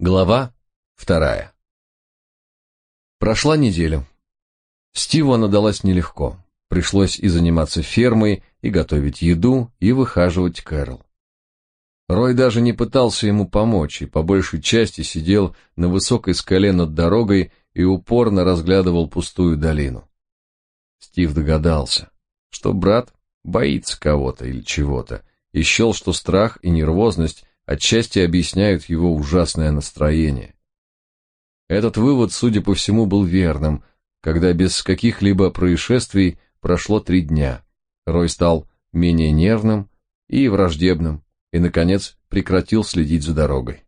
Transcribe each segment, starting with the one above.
Глава вторая. Прошла неделя. Стиву она далась нелегко. Пришлось и заниматься фермой, и готовить еду, и выхаживать Кэрол. Рой даже не пытался ему помочь, и по большей части сидел на высокой скале над дорогой и упорно разглядывал пустую долину. Стив догадался, что брат боится кого-то или чего-то, и счел, что страх и нервозность отчасти объясняют его ужасное настроение. Этот вывод, судя по всему, был верным, когда без каких-либо происшествий прошло три дня. Рой стал менее нервным и враждебным, и, наконец, прекратил следить за дорогой.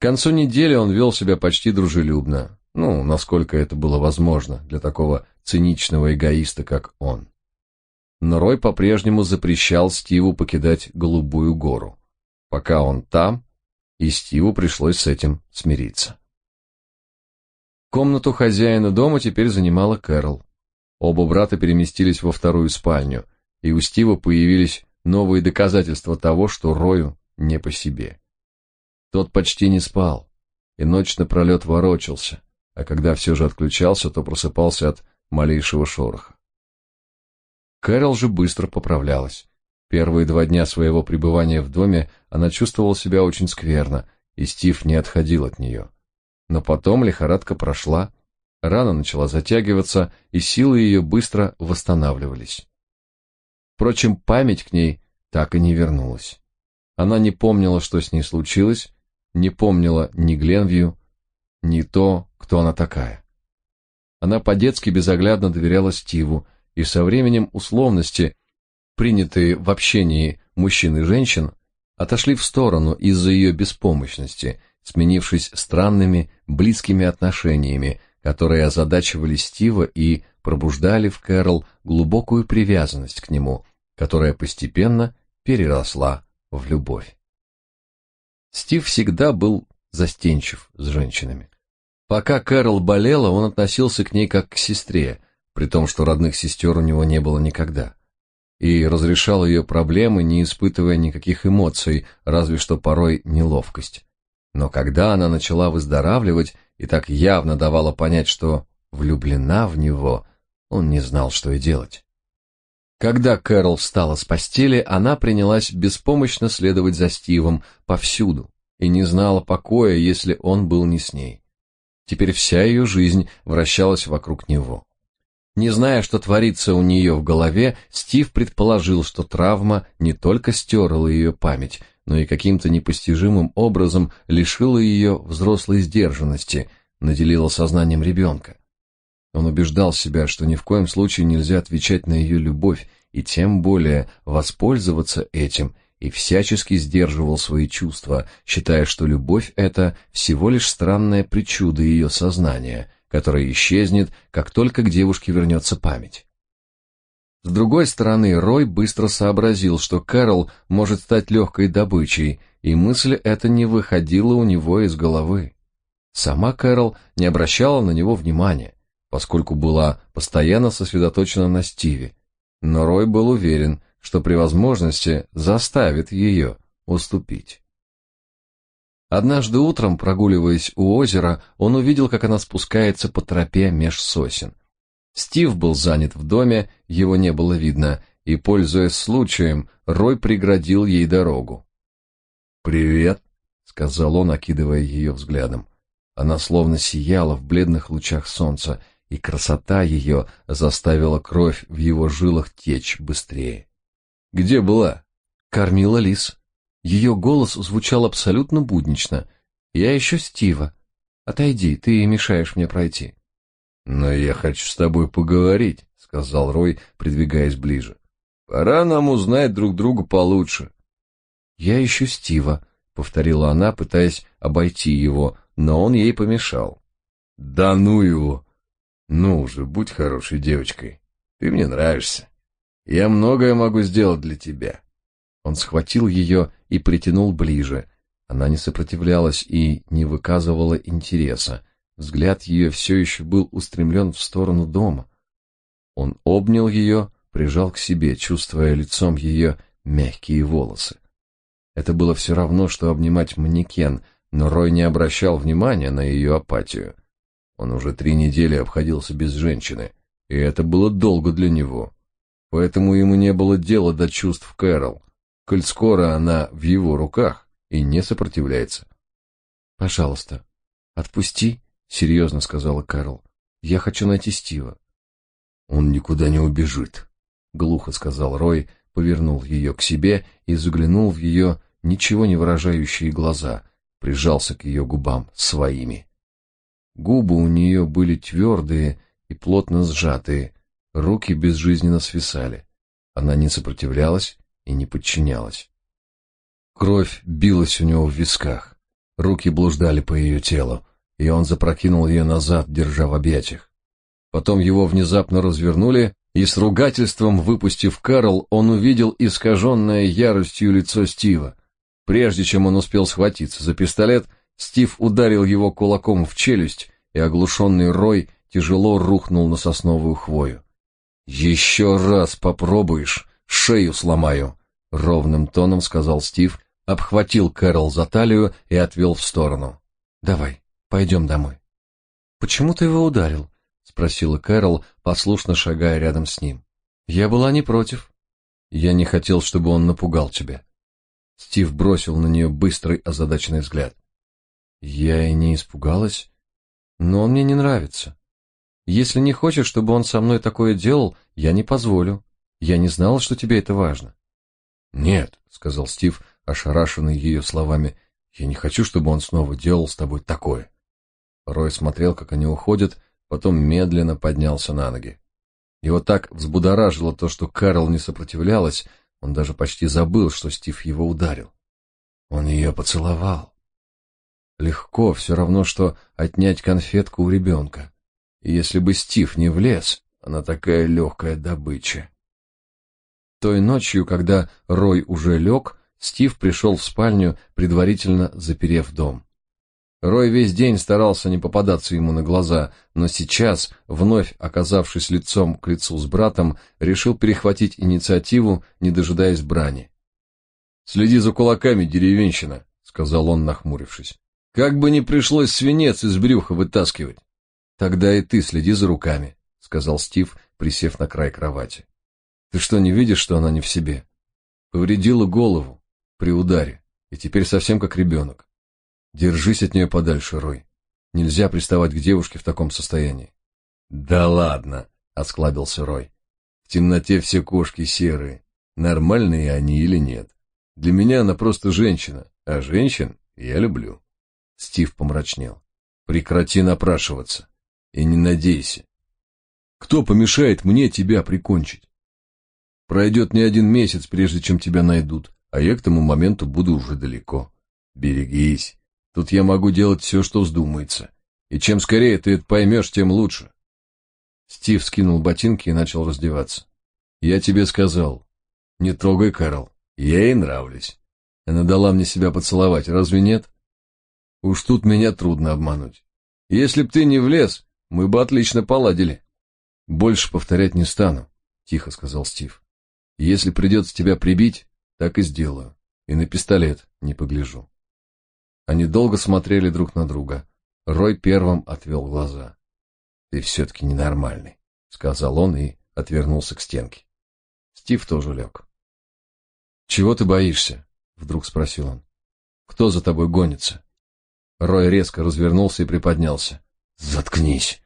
К концу недели он вел себя почти дружелюбно, ну, насколько это было возможно для такого циничного эгоиста, как он. Но Рой по-прежнему запрещал Стиву покидать Голубую гору пока он там, и Стиву пришлось с этим смириться. Комнату хозяина дома теперь занимала Кэрол. Оба брата переместились во вторую спальню, и у Стива появились новые доказательства того, что Рою не по себе. Тот почти не спал, и ночь напролет ворочался, а когда все же отключался, то просыпался от малейшего шороха. Кэрол же быстро поправлялась. Первые два дня своего пребывания в доме она чувствовала себя очень скверно, и Стив не отходил от нее. Но потом лихорадка прошла, рана начала затягиваться, и силы ее быстро восстанавливались. Впрочем, память к ней так и не вернулась. Она не помнила, что с ней случилось, не помнила ни Гленвью, ни то, кто она такая. Она по-детски безоглядно доверяла Стиву, и со временем условности принятые в общении мужчин и женщин, отошли в сторону из-за ее беспомощности, сменившись странными, близкими отношениями, которые озадачивали Стива и пробуждали в Кэрол глубокую привязанность к нему, которая постепенно переросла в любовь. Стив всегда был застенчив с женщинами. Пока Кэрол болела, он относился к ней как к сестре, при том, что родных сестер у него не было никогда и разрешал ее проблемы, не испытывая никаких эмоций, разве что порой неловкость. Но когда она начала выздоравливать и так явно давала понять, что влюблена в него, он не знал, что и делать. Когда Кэрол встала с постели, она принялась беспомощно следовать за Стивом повсюду и не знала покоя, если он был не с ней. Теперь вся ее жизнь вращалась вокруг него. Не зная, что творится у нее в голове, Стив предположил, что травма не только стерла ее память, но и каким-то непостижимым образом лишила ее взрослой сдержанности, наделила сознанием ребенка. Он убеждал себя, что ни в коем случае нельзя отвечать на ее любовь и тем более воспользоваться этим, и всячески сдерживал свои чувства, считая, что любовь — это всего лишь странная причуда ее сознания — которая исчезнет, как только к девушке вернется память. С другой стороны, Рой быстро сообразил, что Кэрол может стать легкой добычей, и мысль эта не выходила у него из головы. Сама Кэрол не обращала на него внимания, поскольку была постоянно сосредоточена на Стиве, но Рой был уверен, что при возможности заставит ее уступить. Однажды утром, прогуливаясь у озера, он увидел, как она спускается по тропе меж сосен. Стив был занят в доме, его не было видно, и, пользуясь случаем, Рой преградил ей дорогу. «Привет», — сказал он, окидывая ее взглядом. Она словно сияла в бледных лучах солнца, и красота ее заставила кровь в его жилах течь быстрее. «Где была?» «Кормила лис», ее голос звучал абсолютно буднично. «Я ищу Стива. Отойди, ты мешаешь мне пройти». «Но я хочу с тобой поговорить», — сказал Рой, придвигаясь ближе. «Пора нам узнать друг друга получше». «Я ищу Стива», — повторила она, пытаясь обойти его, но он ей помешал. «Да ну его! Ну уже будь хорошей девочкой. Ты мне нравишься. Я многое могу сделать для тебя. Он схватил ее и притянул ближе. Она не сопротивлялась и не выказывала интереса. Взгляд ее все еще был устремлен в сторону дома. Он обнял ее, прижал к себе, чувствуя лицом ее мягкие волосы. Это было все равно, что обнимать манекен, но Рой не обращал внимания на ее апатию. Он уже три недели обходился без женщины, и это было долго для него. Поэтому ему не было дела до чувств Кэрол, коль скоро она в его руках и не сопротивляется. «Пожалуйста, отпусти», — серьезно сказала Кэрол. «Я хочу найти Стива». «Он никуда не убежит», — глухо сказал Рой, повернул ее к себе и заглянул в ее ничего не выражающие глаза, прижался к ее губам своими. Губы у нее были твердые и плотно сжатые, руки безжизненно свисали. Она не сопротивлялась и не подчинялась. Кровь билась у него в висках, руки блуждали по ее телу, и он запрокинул ее назад, держа в объятиях. Потом его внезапно развернули, и с ругательством выпустив Карл, он увидел искаженное яростью лицо Стива. Прежде чем он успел схватиться за пистолет, Стив ударил его кулаком в челюсть, и оглушенный Рой тяжело рухнул на сосновую хвою. «Еще раз попробуешь, шею сломаю», — ровным тоном сказал Стив, обхватил Кэрол за талию и отвел в сторону. «Давай, пойдем домой». «Почему ты его ударил?» — спросила Кэрол, послушно шагая рядом с ним. «Я была не против. Я не хотел, чтобы он напугал тебя». Стив бросил на нее быстрый озадаченный взгляд. Я и не испугалась, но он мне не нравится. Если не хочешь, чтобы он со мной такое делал, я не позволю. Я не знала, что тебе это важно. Нет, сказал Стив, ошарашенный ее словами. Я не хочу, чтобы он снова делал с тобой такое. Рой смотрел, как они уходят, потом медленно поднялся на ноги. Его так взбудоражило то, что Карл не сопротивлялась, он даже почти забыл, что Стив его ударил. Он ее поцеловал. Легко, все равно, что отнять конфетку у ребенка. И если бы Стив не влез, она такая легкая добыча. Той ночью, когда Рой уже лег, Стив пришел в спальню, предварительно заперев дом. Рой весь день старался не попадаться ему на глаза, но сейчас, вновь оказавшись лицом к лицу с братом, решил перехватить инициативу, не дожидаясь брани. «Следи за кулаками, деревенщина», — сказал он, нахмурившись. Как бы не пришлось свинец из брюха вытаскивать. Тогда и ты следи за руками, сказал Стив, присев на край кровати. Ты что, не видишь, что она не в себе? Повредила голову при ударе, и теперь совсем как ребенок. Держись от нее подальше, Рой. Нельзя приставать к девушке в таком состоянии. Да ладно, осклабился Рой. В темноте все кошки серые. Нормальные они или нет? Для меня она просто женщина, а женщин я люблю. Стив помрачнел. Прекрати напрашиваться. И не надейся. Кто помешает мне тебя прикончить? Пройдет не один месяц, прежде чем тебя найдут, а я к тому моменту буду уже далеко. Берегись. Тут я могу делать все, что вздумается. И чем скорее ты это поймешь, тем лучше. Стив скинул ботинки и начал раздеваться. Я тебе сказал, не трогай Кэрол. Я ей нравлюсь. Она дала мне себя поцеловать, разве нет? Уж тут меня трудно обмануть. Если б ты не влез, мы бы отлично поладили. Больше повторять не стану, тихо сказал Стив. Если придется тебя прибить, так и сделаю. И на пистолет не погляжу. Они долго смотрели друг на друга. Рой первым отвел глаза. Ты все-таки ненормальный, сказал он и отвернулся к стенке. Стив тоже лег. Чего ты боишься? Вдруг спросил он. Кто за тобой гонится? Рой резко развернулся и приподнялся. Заткнись.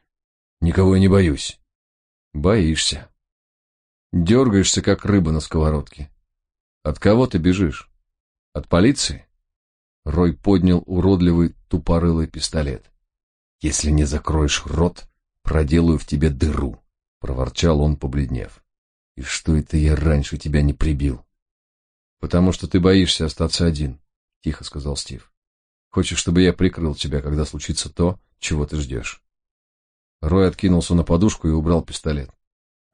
Никого я не боюсь. Боишься. Дергаешься, как рыба на сковородке. От кого ты бежишь? От полиции? Рой поднял уродливый тупорылый пистолет. Если не закроешь рот, проделаю в тебе дыру, проворчал он, побледнев. И что это я раньше тебя не прибил? Потому что ты боишься остаться один, тихо сказал Стив. Хочешь, чтобы я прикрыл тебя, когда случится то, чего ты ждешь?» Рой откинулся на подушку и убрал пистолет.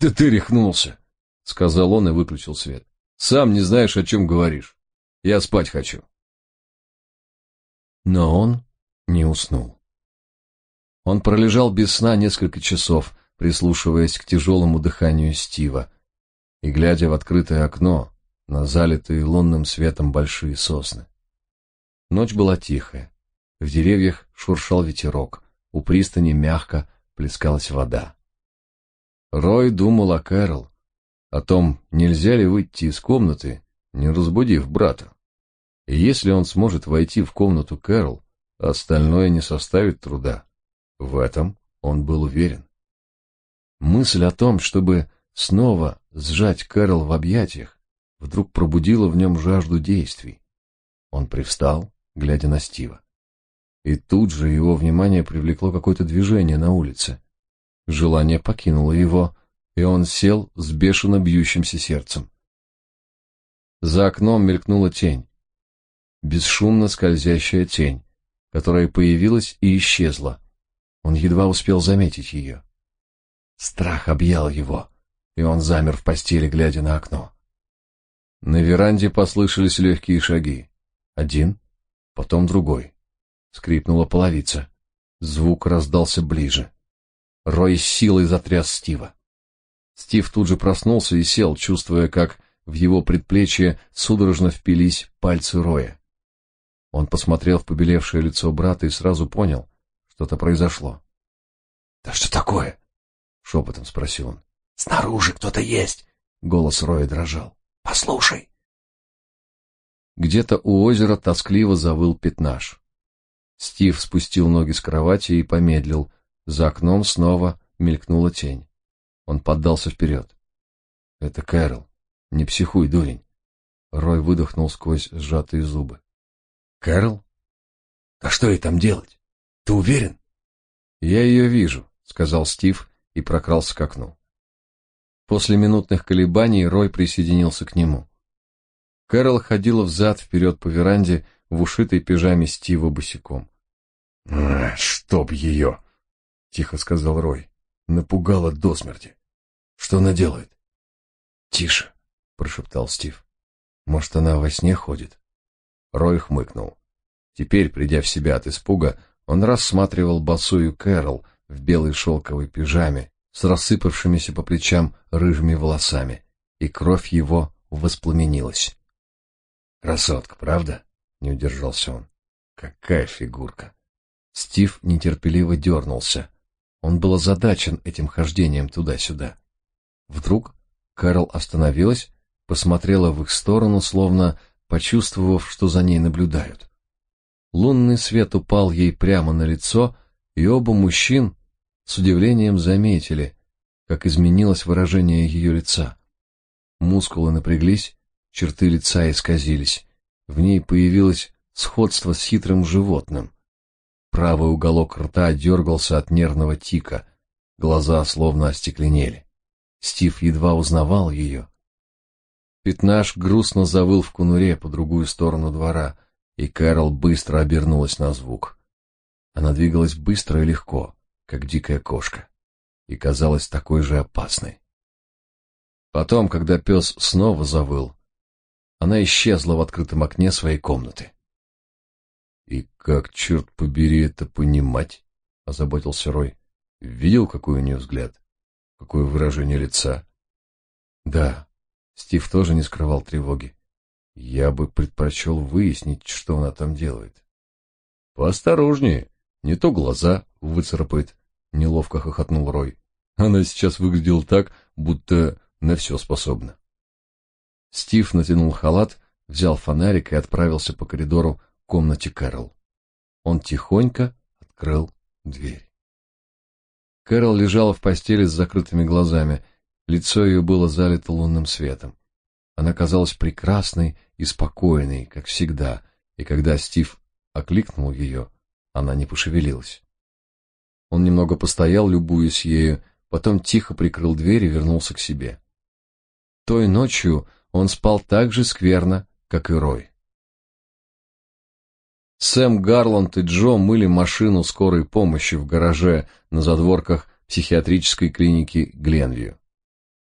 «Да ты рехнулся!» — сказал он и выключил свет. «Сам не знаешь, о чем говоришь. Я спать хочу». Но он не уснул. Он пролежал без сна несколько часов, прислушиваясь к тяжелому дыханию Стива и глядя в открытое окно на залитые лунным светом большие сосны. Ночь была тихая. В деревьях шуршал ветерок, у пристани мягко плескалась вода. Рой думал о Кэрол, о том, нельзя ли выйти из комнаты, не разбудив брата. И если он сможет войти в комнату Кэрол, остальное не составит труда. В этом он был уверен. Мысль о том, чтобы снова сжать Кэрол в объятиях, вдруг пробудила в нем жажду действий. Он привстал, глядя на Стива. И тут же его внимание привлекло какое-то движение на улице. Желание покинуло его, и он сел с бешено бьющимся сердцем. За окном мелькнула тень. Бесшумно скользящая тень, которая появилась и исчезла. Он едва успел заметить ее. Страх объял его, и он замер в постели, глядя на окно. На веранде послышались легкие шаги. Один, потом другой. Скрипнула половица. Звук раздался ближе. Рой силой затряс Стива. Стив тут же проснулся и сел, чувствуя, как в его предплечье судорожно впились пальцы Роя. Он посмотрел в побелевшее лицо брата и сразу понял, что-то произошло. «Да что такое?» — шепотом спросил он. «Снаружи кто-то есть!» — голос Роя дрожал. «Послушай!» Где-то у озера тоскливо завыл пятнаж. Стив спустил ноги с кровати и помедлил. За окном снова мелькнула тень. Он поддался вперед. «Это Кэрол. Не психуй, дурень!» Рой выдохнул сквозь сжатые зубы. «Кэрол? А что ей там делать? Ты уверен?» «Я ее вижу», — сказал Стив и прокрался к окну. После минутных колебаний Рой присоединился к нему. Кэрол ходила взад-вперед по веранде в ушитой пижаме Стива босиком. «А, «Чтоб ее!» — тихо сказал Рой. Напугала до смерти. Что она делает? Тише, прошептал Стив. Может, она во сне ходит? Рой хмыкнул. Теперь, придя в себя от испуга, он рассматривал босую Кэрол в белой шелковой пижаме с рассыпавшимися по плечам рыжими волосами, и кровь его воспламенилась. Красотка, правда? Не удержался он. Какая фигурка. Стив нетерпеливо дернулся. Он был озадачен этим хождением туда-сюда. Вдруг Кэрол остановилась, посмотрела в их сторону, словно почувствовав, что за ней наблюдают. Лунный свет упал ей прямо на лицо, и оба мужчин с удивлением заметили, как изменилось выражение ее лица. Мускулы напряглись, черты лица исказились. В ней появилось сходство с хитрым животным. Правый уголок рта дергался от нервного тика, глаза словно остекленели. Стив едва узнавал ее. Пятнаш грустно завыл в кунуре по другую сторону двора, и Кэрол быстро обернулась на звук. Она двигалась быстро и легко, как дикая кошка, и казалась такой же опасной. Потом, когда пес снова завыл, она исчезла в открытом окне своей комнаты. И как, черт побери, это понимать? Озаботился Рой. Видел, какой у нее взгляд? Какое выражение лица? Да, Стив тоже не скрывал тревоги. Я бы предпочел выяснить, что она там делает. Поосторожнее, не то глаза выцарапает, неловко хохотнул Рой. Она сейчас выглядела так, будто на все способна. Стив натянул халат, взял фонарик и отправился по коридору к комнате Кэрол. Он тихонько открыл дверь. Кэрол лежала в постели с закрытыми глазами. Лицо ее было залито лунным светом. Она казалась прекрасной и спокойной, как всегда, и когда Стив окликнул ее, она не пошевелилась. Он немного постоял, любуясь ею, потом тихо прикрыл дверь и вернулся к себе. Той ночью он спал так же скверно, как и Рой. Сэм Гарланд и Джо мыли машину скорой помощи в гараже на задворках психиатрической клиники Гленвью.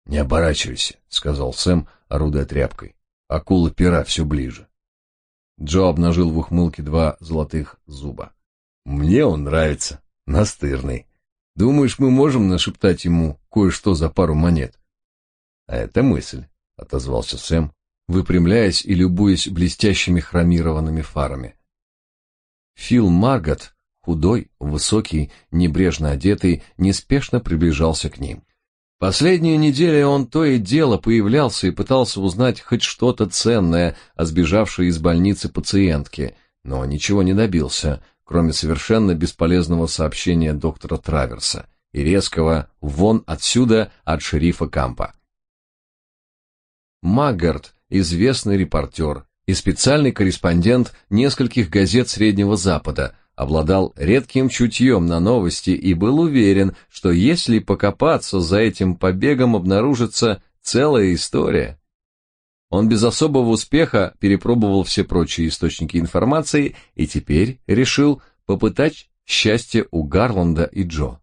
«Не оборачивайся», — сказал Сэм, орудуя тряпкой. «Акула пера все ближе». Джо обнажил в ухмылке два золотых зуба. «Мне он нравится. Настырный. Думаешь, мы можем нашептать ему кое-что за пару монет?» «А это мысль», — отозвался Сэм, выпрямляясь и любуясь блестящими хромированными фарами. Фил Маргот, худой, высокий, небрежно одетый, неспешно приближался к ним. Последнюю неделю он то и дело появлялся и пытался узнать хоть что-то ценное о сбежавшей из больницы пациентке, но ничего не добился, кроме совершенно бесполезного сообщения доктора Траверса и резкого «вон отсюда» от шерифа Кампа. Маггард, известный репортер и специальный корреспондент нескольких газет Среднего Запада, обладал редким чутьем на новости и был уверен, что если покопаться за этим побегом обнаружится целая история. Он без особого успеха перепробовал все прочие источники информации и теперь решил попытать счастье у Гарланда и Джо.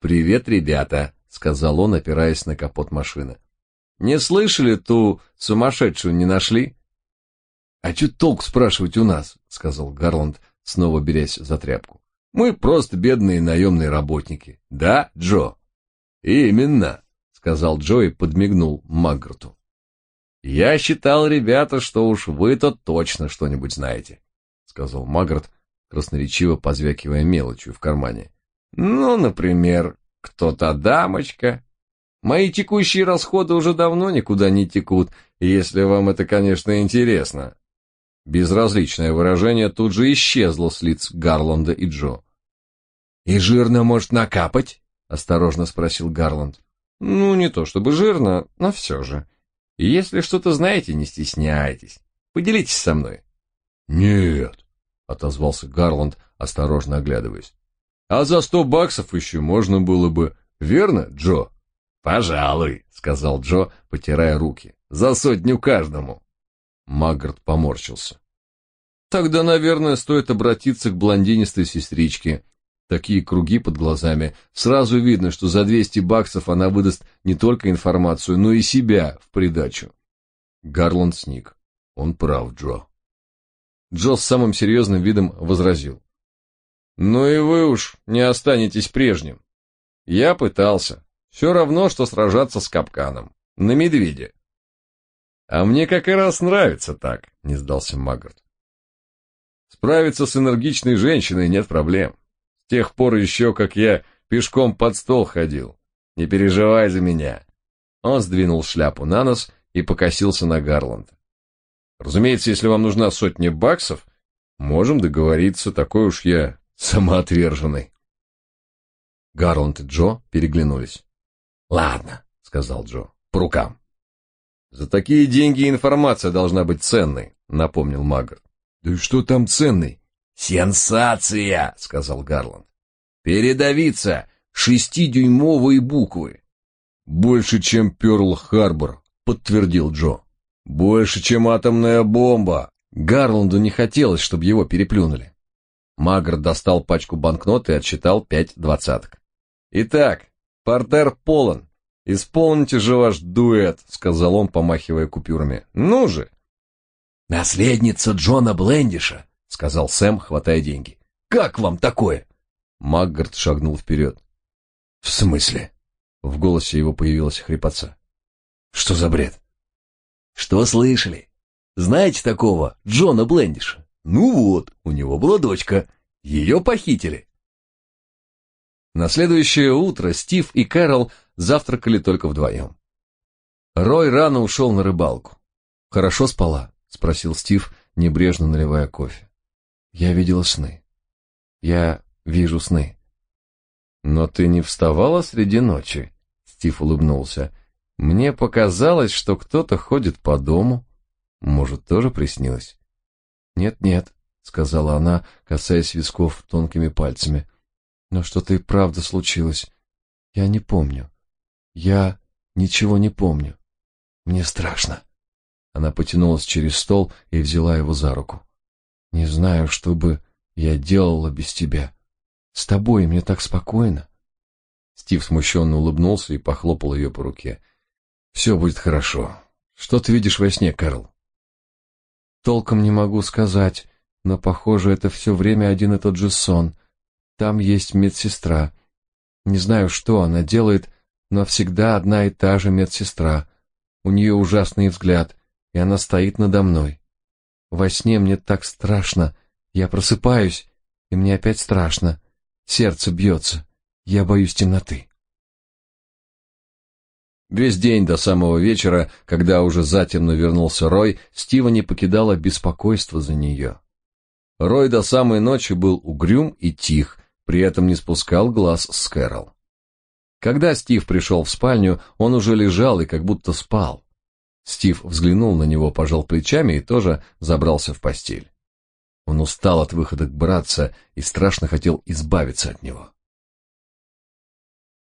«Привет, ребята», — сказал он, опираясь на капот машины. «Не слышали, ту сумасшедшую не нашли?» «А чё толк спрашивать у нас?» — сказал Гарланд, снова берясь за тряпку. Мы просто бедные наемные работники. Да, Джо? Именно, сказал Джо и подмигнул Маггарту. Я считал, ребята, что уж вы-то точно что-нибудь знаете, сказал Маггарт, красноречиво позвякивая мелочью в кармане. Ну, например, кто то дамочка. Мои текущие расходы уже давно никуда не текут, если вам это, конечно, интересно. Безразличное выражение тут же исчезло с лиц Гарланда и Джо. «И жирно может накапать?» — осторожно спросил Гарланд. «Ну, не то чтобы жирно, но все же. Если что-то знаете, не стесняйтесь. Поделитесь со мной». «Нет», — отозвался Гарланд, осторожно оглядываясь. «А за сто баксов еще можно было бы, верно, Джо?» «Пожалуй», — сказал Джо, потирая руки. «За сотню каждому». Маггарт поморщился. Тогда, наверное, стоит обратиться к блондинистой сестричке. Такие круги под глазами. Сразу видно, что за 200 баксов она выдаст не только информацию, но и себя в придачу. Гарланд сник. Он прав, Джо. Джо с самым серьезным видом возразил. «Ну и вы уж не останетесь прежним. Я пытался. Все равно, что сражаться с капканом. На медведя. А мне как раз нравится так, не сдался Маггарт. Справиться с энергичной женщиной нет проблем. С тех пор еще, как я пешком под стол ходил. Не переживай за меня. Он сдвинул шляпу на нос и покосился на Гарланда. Разумеется, если вам нужна сотня баксов, можем договориться, такой уж я самоотверженный. Гарланд и Джо переглянулись. Ладно, сказал Джо. По рукам. За такие деньги информация должна быть ценной, напомнил Магр. Да и что там ценный? Сенсация, сказал Гарланд. Передавиться шестидюймовые буквы. Больше, чем Пёрл-Харбор, подтвердил Джо. Больше, чем атомная бомба. Гарланду не хотелось, чтобы его переплюнули. Магр достал пачку банкнот и отсчитал пять двадцаток. Итак, портер полон. «Исполните же ваш дуэт», — сказал он, помахивая купюрами. «Ну же!» «Наследница Джона Блендиша», — сказал Сэм, хватая деньги. «Как вам такое?» Маггард шагнул вперед. «В смысле?» В голосе его появилась хрипотца. «Что за бред?» «Что слышали? Знаете такого Джона Блендиша? Ну вот, у него была дочка. Ее похитили». На следующее утро Стив и Кэрол завтракали только вдвоем. Рой рано ушел на рыбалку. «Хорошо спала?» — спросил Стив, небрежно наливая кофе. «Я видела сны. Я вижу сны». «Но ты не вставала среди ночи?» — Стив улыбнулся. «Мне показалось, что кто-то ходит по дому. Может, тоже приснилось?» «Нет-нет», — сказала она, касаясь висков тонкими пальцами. «Но что-то и правда случилось. Я не помню. Я ничего не помню. Мне страшно. Она потянулась через стол и взяла его за руку. Не знаю, что бы я делала без тебя. С тобой мне так спокойно. Стив смущенно улыбнулся и похлопал ее по руке. «Все будет хорошо. Что ты видишь во сне, Кэрл? Толком не могу сказать, но похоже, это все время один и тот же сон. Там есть медсестра. Не знаю, что она делает, но всегда одна и та же медсестра. У нее ужасный взгляд, и она стоит надо мной. Во сне мне так страшно, Я просыпаюсь, и мне опять страшно. Сердце бьется. Я боюсь темноты. Весь день до самого вечера, когда уже затемно вернулся Рой, Стива не покидало беспокойство за нее. Рой до самой ночи был угрюм и тих, при этом не спускал глаз с Кэрол. Когда Стив пришел в спальню, он уже лежал и как будто спал. Стив взглянул на него, пожал плечами и тоже забрался в постель. Он устал от выхода к братца и страшно хотел избавиться от него.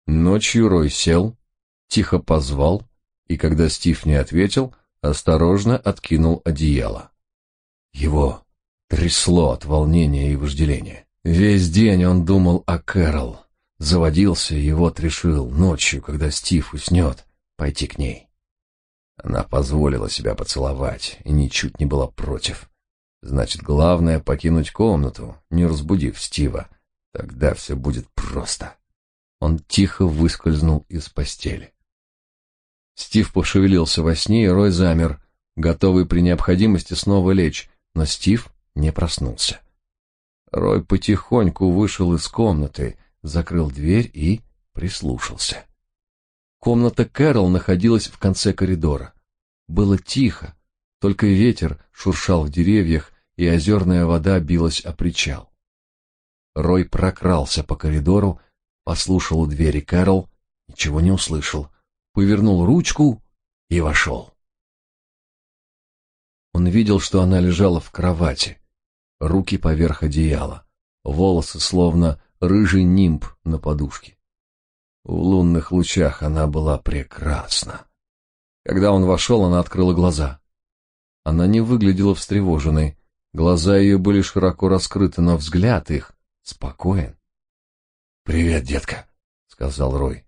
Ночью Рой сел, тихо позвал, и когда Стив не ответил, осторожно откинул одеяло. Его трясло от волнения и вожделения. Весь день он думал о Кэрол, заводился и вот решил ночью, когда Стив уснет, пойти к ней. Она позволила себя поцеловать и ничуть не была против. Значит, главное — покинуть комнату, не разбудив Стива. Тогда все будет просто. Он тихо выскользнул из постели. Стив пошевелился во сне, и Рой замер, готовый при необходимости снова лечь, но Стив не проснулся. Рой потихоньку вышел из комнаты, закрыл дверь и прислушался. Комната Кэрол находилась в конце коридора. Было тихо, только ветер шуршал в деревьях, и озерная вода билась о причал. Рой прокрался по коридору, послушал у двери Кэрол, ничего не услышал, повернул ручку и вошел. Он видел, что она лежала в кровати, руки поверх одеяла, волосы словно рыжий нимб на подушке. В лунных лучах она была прекрасна. Когда он вошел, она открыла глаза. Она не выглядела встревоженной. Глаза ее были широко раскрыты, но взгляд их спокоен. «Привет, детка», — сказал Рой.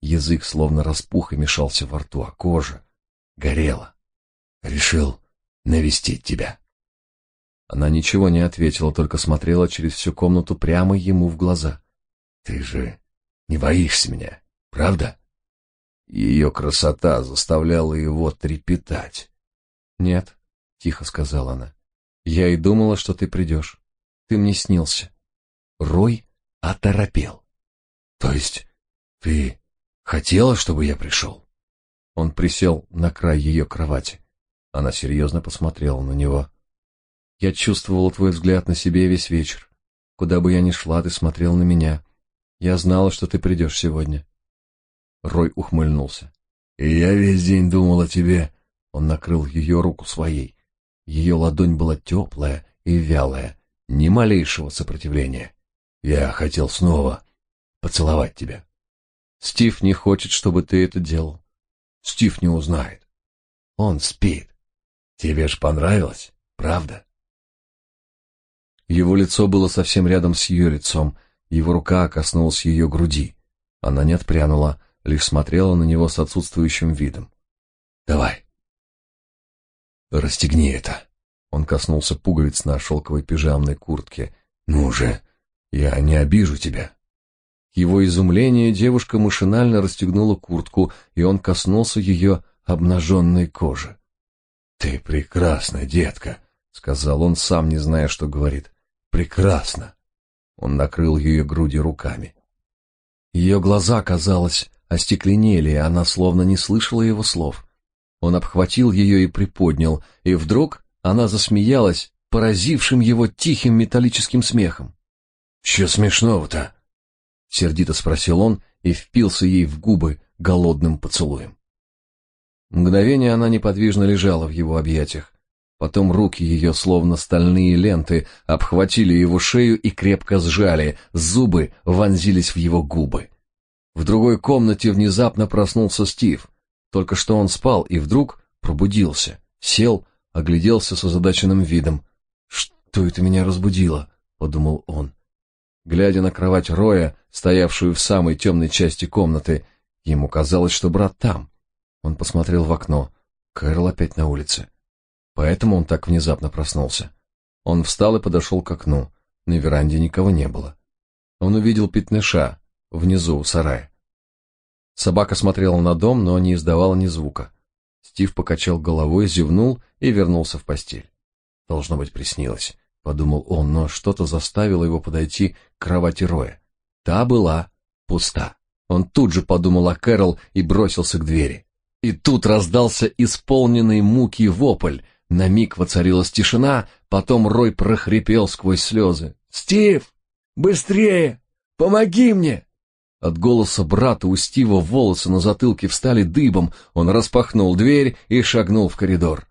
Язык словно распух и мешался во рту, а кожа горела. «Решил навестить тебя». Она ничего не ответила, только смотрела через всю комнату прямо ему в глаза. «Ты же не боишься меня, правда?» Ее красота заставляла его трепетать. «Нет», — тихо сказала она, — «я и думала, что ты придешь. Ты мне снился». Рой оторопел. «То есть ты хотела, чтобы я пришел?» Он присел на край ее кровати. Она серьезно посмотрела на него. «Я чувствовала твой взгляд на себе весь вечер. Куда бы я ни шла, ты смотрел на меня. Я знала, что ты придешь сегодня». Рой ухмыльнулся. «И я весь день думал о тебе, он накрыл ее руку своей. Ее ладонь была теплая и вялая, ни малейшего сопротивления. Я хотел снова поцеловать тебя. Стив не хочет, чтобы ты это делал. Стив не узнает. Он спит. Тебе ж понравилось, правда? Его лицо было совсем рядом с ее лицом, его рука коснулась ее груди. Она не отпрянула, лишь смотрела на него с отсутствующим видом. «Давай, «Расстегни это!» Он коснулся пуговиц на шелковой пижамной куртке. «Ну же, я не обижу тебя!» К его изумлению девушка машинально расстегнула куртку, и он коснулся ее обнаженной кожи. «Ты прекрасна, детка!» — сказал он, сам не зная, что говорит. «Прекрасно!» Он накрыл ее груди руками. Ее глаза, казалось, остекленели, и она словно не слышала его слов. Он обхватил ее и приподнял, и вдруг она засмеялась, поразившим его тихим металлическим смехом. «Че смешного-то?» — сердито спросил он и впился ей в губы голодным поцелуем. Мгновение она неподвижно лежала в его объятиях. Потом руки ее, словно стальные ленты, обхватили его шею и крепко сжали, зубы вонзились в его губы. В другой комнате внезапно проснулся Стив. Только что он спал и вдруг пробудился, сел, огляделся с озадаченным видом. «Что это меня разбудило?» — подумал он. Глядя на кровать Роя, стоявшую в самой темной части комнаты, ему казалось, что брат там. Он посмотрел в окно. Кэрол опять на улице. Поэтому он так внезапно проснулся. Он встал и подошел к окну. На веранде никого не было. Он увидел пятныша внизу у сарая. Собака смотрела на дом, но не издавала ни звука. Стив покачал головой, зевнул и вернулся в постель. Должно быть, приснилось. подумал он, но что-то заставило его подойти к кровати Роя. Та была пуста. Он тут же подумал о Кэрол и бросился к двери. И тут раздался исполненный муки вопль. На миг воцарилась тишина, потом Рой прохрипел сквозь слезы. «Стив! Быстрее! Помоги мне!» От голоса брата у Стива волосы на затылке встали дыбом, он распахнул дверь и шагнул в коридор.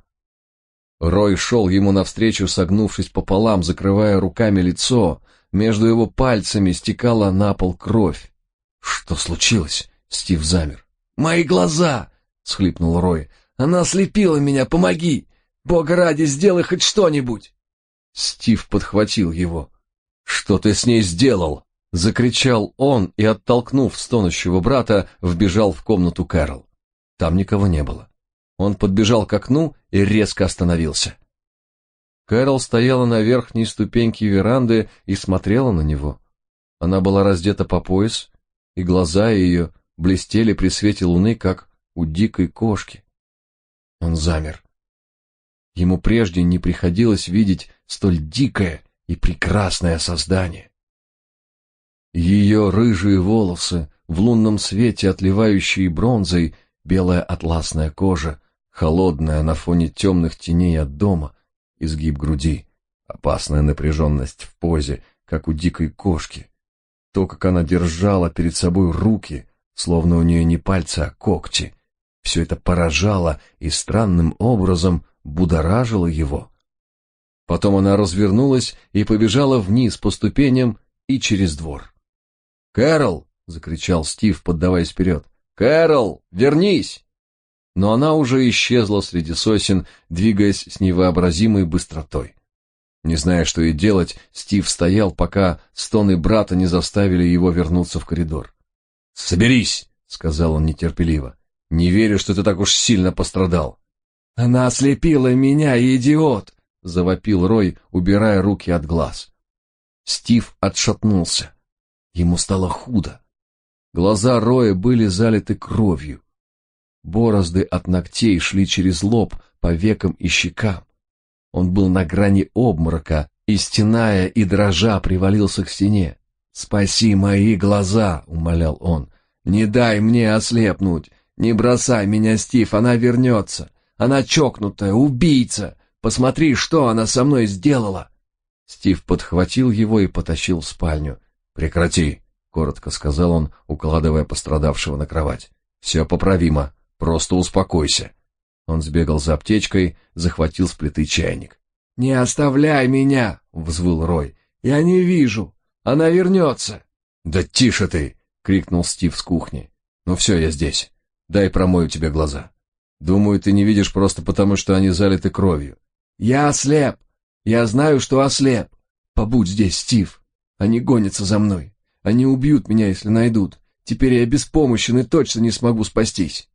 Рой шел ему навстречу, согнувшись пополам, закрывая руками лицо. Между его пальцами стекала на пол кровь. «Что случилось?» — Стив замер. «Мои глаза!» — схлипнул Рой. «Она ослепила меня, помоги! Бога ради, сделай хоть что-нибудь!» Стив подхватил его. «Что ты с ней сделал?» — закричал он и, оттолкнув стонущего брата, вбежал в комнату Кэрол. Там никого не было. Он подбежал к окну и резко остановился. Кэрол стояла на верхней ступеньке веранды и смотрела на него. Она была раздета по пояс, и глаза ее блестели при свете луны, как у дикой кошки. Он замер. Ему прежде не приходилось видеть столь дикое и прекрасное создание. Ее рыжие волосы, в лунном свете отливающие бронзой, белая атласная кожа, холодная на фоне темных теней от дома, изгиб груди, опасная напряженность в позе, как у дикой кошки. То, как она держала перед собой руки, словно у нее не пальцы, а когти, все это поражало и странным образом будоражило его. Потом она развернулась и побежала вниз по ступеням и через двор. «Кэрол!» — закричал Стив, поддаваясь вперед. «Кэрол, вернись!» но она уже исчезла среди сосен, двигаясь с невообразимой быстротой. Не зная, что и делать, Стив стоял, пока стоны брата не заставили его вернуться в коридор. «Соберись!» — сказал он нетерпеливо. «Не верю, что ты так уж сильно пострадал». «Она ослепила меня, идиот!» — завопил Рой, убирая руки от глаз. Стив отшатнулся. Ему стало худо. Глаза Роя были залиты кровью. Борозды от ногтей шли через лоб, по векам и щекам. Он был на грани обморока и, стеная и дрожа, привалился к стене. «Спаси мои глаза!» — умолял он. «Не дай мне ослепнуть! Не бросай меня, Стив, она вернется! Она чокнутая, убийца! Посмотри, что она со мной сделала!» Стив подхватил его и потащил в спальню. «Прекрати!» — коротко сказал он, укладывая пострадавшего на кровать. «Все поправимо. Просто успокойся. Он сбегал за аптечкой, захватил с плиты чайник. «Не оставляй меня!» — взвыл Рой. «Я не вижу. Она вернется!» «Да тише ты!» — крикнул Стив с кухни. «Ну все, я здесь. Дай промою тебе глаза. Думаю, ты не видишь просто потому, что они залиты кровью». «Я ослеп! Я знаю, что ослеп! Побудь здесь, Стив. Они гонятся за мной. Они убьют меня, если найдут. Теперь я беспомощен и точно не смогу спастись».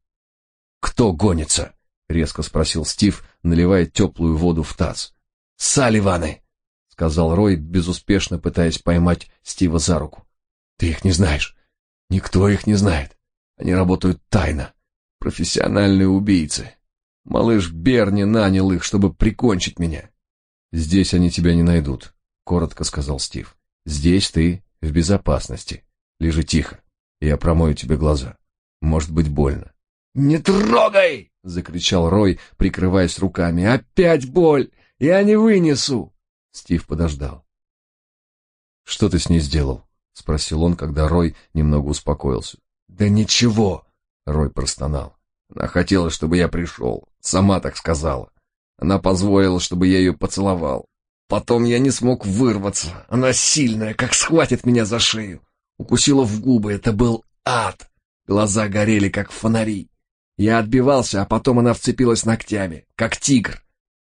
«Кто гонится?» — резко спросил Стив, наливая теплую воду в таз. «Салливаны!» — сказал Рой, безуспешно пытаясь поймать Стива за руку. «Ты их не знаешь. Никто их не знает. Они работают тайно. Профессиональные убийцы. Малыш Берни нанял их, чтобы прикончить меня». «Здесь они тебя не найдут», — коротко сказал Стив. «Здесь ты в безопасности. Лежи тихо, я промою тебе глаза. Может быть больно. «Не трогай!» — закричал Рой, прикрываясь руками. «Опять боль! Я не вынесу!» Стив подождал. «Что ты с ней сделал?» — спросил он, когда Рой немного успокоился. «Да ничего!» — Рой простонал. «Она хотела, чтобы я пришел. Сама так сказала. Она позволила, чтобы я ее поцеловал. Потом я не смог вырваться. Она сильная, как схватит меня за шею. Укусила в губы. Это был ад. Глаза горели, как фонари. Я отбивался, а потом она вцепилась ногтями, как тигр.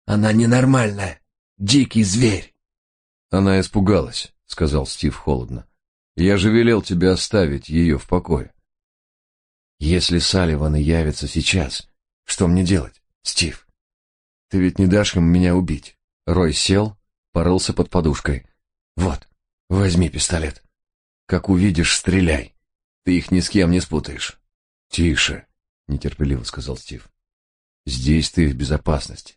Она ненормальная, дикий зверь. Она испугалась, сказал Стив холодно. Я же велел тебе оставить ее в покое. Если Салливаны явятся сейчас, что мне делать, Стив? Ты ведь не дашь им меня убить. Рой сел, порылся под подушкой. Вот, возьми пистолет. Как увидишь, стреляй. Ты их ни с кем не спутаешь. Тише нетерпеливо сказал Стив. Здесь ты в безопасности.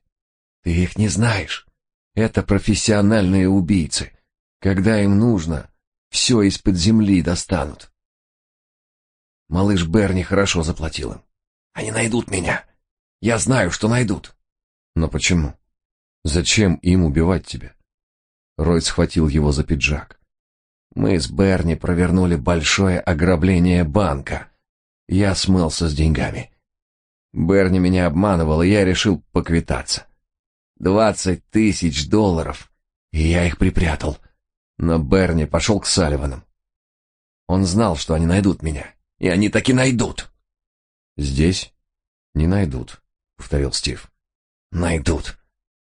Ты их не знаешь. Это профессиональные убийцы. Когда им нужно, все из-под земли достанут. Малыш Берни хорошо заплатил им. Они найдут меня. Я знаю, что найдут. Но почему? Зачем им убивать тебя? Рой схватил его за пиджак. Мы с Берни провернули большое ограбление банка. Я смылся с деньгами. Берни меня обманывал, и я решил поквитаться. Двадцать тысяч долларов, и я их припрятал. Но Берни пошел к Салливанам. Он знал, что они найдут меня, и они таки найдут. Здесь не найдут, повторил Стив. Найдут.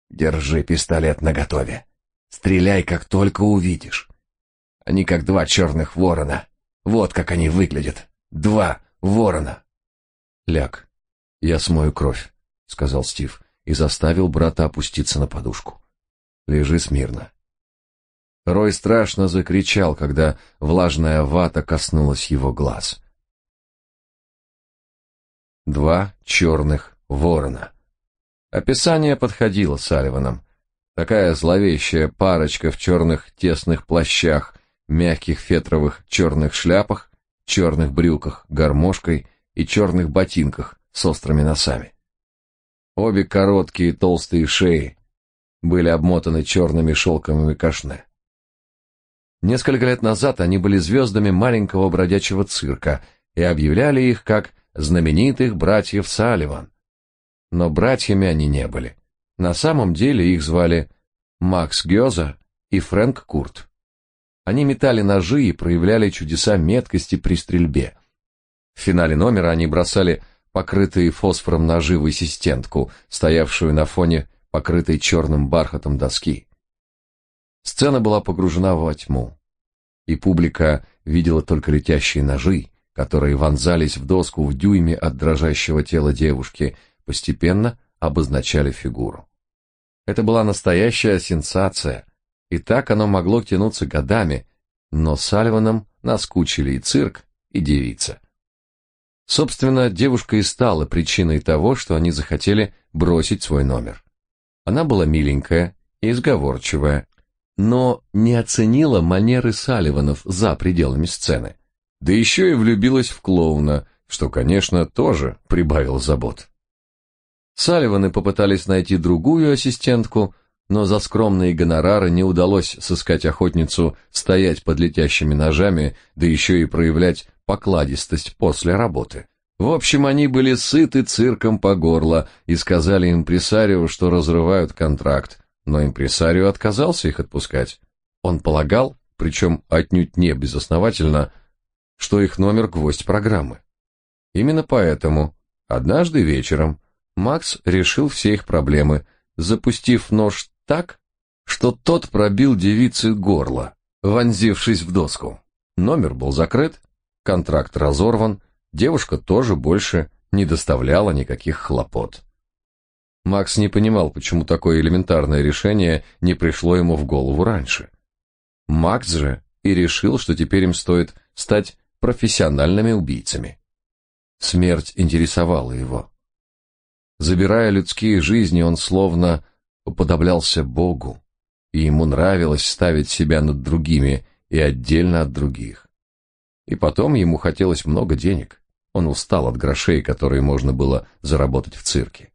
Держи пистолет наготове. Стреляй, как только увидишь. Они как два черных ворона. Вот как они выглядят. Два ворона. Ляг. Я смою кровь, сказал Стив и заставил брата опуститься на подушку. Лежи смирно. Рой страшно закричал, когда влажная вата коснулась его глаз. Два черных ворона. Описание подходило Салливанам. Такая зловещая парочка в черных тесных плащах, мягких фетровых черных шляпах, черных брюках, гармошкой и черных ботинках с острыми носами. Обе короткие толстые шеи были обмотаны черными шелковыми кашне. Несколько лет назад они были звездами маленького бродячего цирка и объявляли их как знаменитых братьев Салливан. Но братьями они не были. На самом деле их звали Макс Гёза и Фрэнк Курт. Они метали ножи и проявляли чудеса меткости при стрельбе. В финале номера они бросали покрытые фосфором ножи в ассистентку, стоявшую на фоне покрытой черным бархатом доски. Сцена была погружена во тьму, и публика видела только летящие ножи, которые вонзались в доску в дюйме от дрожащего тела девушки, постепенно обозначали фигуру. Это была настоящая сенсация, и так оно могло тянуться годами, но Сальваном наскучили и цирк, и девица. Собственно, девушка и стала причиной того, что они захотели бросить свой номер. Она была миленькая и изговорчивая, но не оценила манеры Салливанов за пределами сцены. Да еще и влюбилась в клоуна, что, конечно, тоже прибавил забот. Салливаны попытались найти другую ассистентку, но за скромные гонорары не удалось сыскать охотницу стоять под летящими ножами, да еще и проявлять покладистость после работы. В общем, они были сыты цирком по горло и сказали импресарио, что разрывают контракт, но импресарио отказался их отпускать. Он полагал, причем отнюдь не безосновательно, что их номер гвоздь программы. Именно поэтому однажды вечером Макс решил все их проблемы, запустив нож так, что тот пробил девице горло, вонзившись в доску. Номер был закрыт, контракт разорван, девушка тоже больше не доставляла никаких хлопот. Макс не понимал, почему такое элементарное решение не пришло ему в голову раньше. Макс же и решил, что теперь им стоит стать профессиональными убийцами. Смерть интересовала его. Забирая людские жизни, он словно уподоблялся Богу, и ему нравилось ставить себя над другими и отдельно от других. И потом ему хотелось много денег. Он устал от грошей, которые можно было заработать в цирке.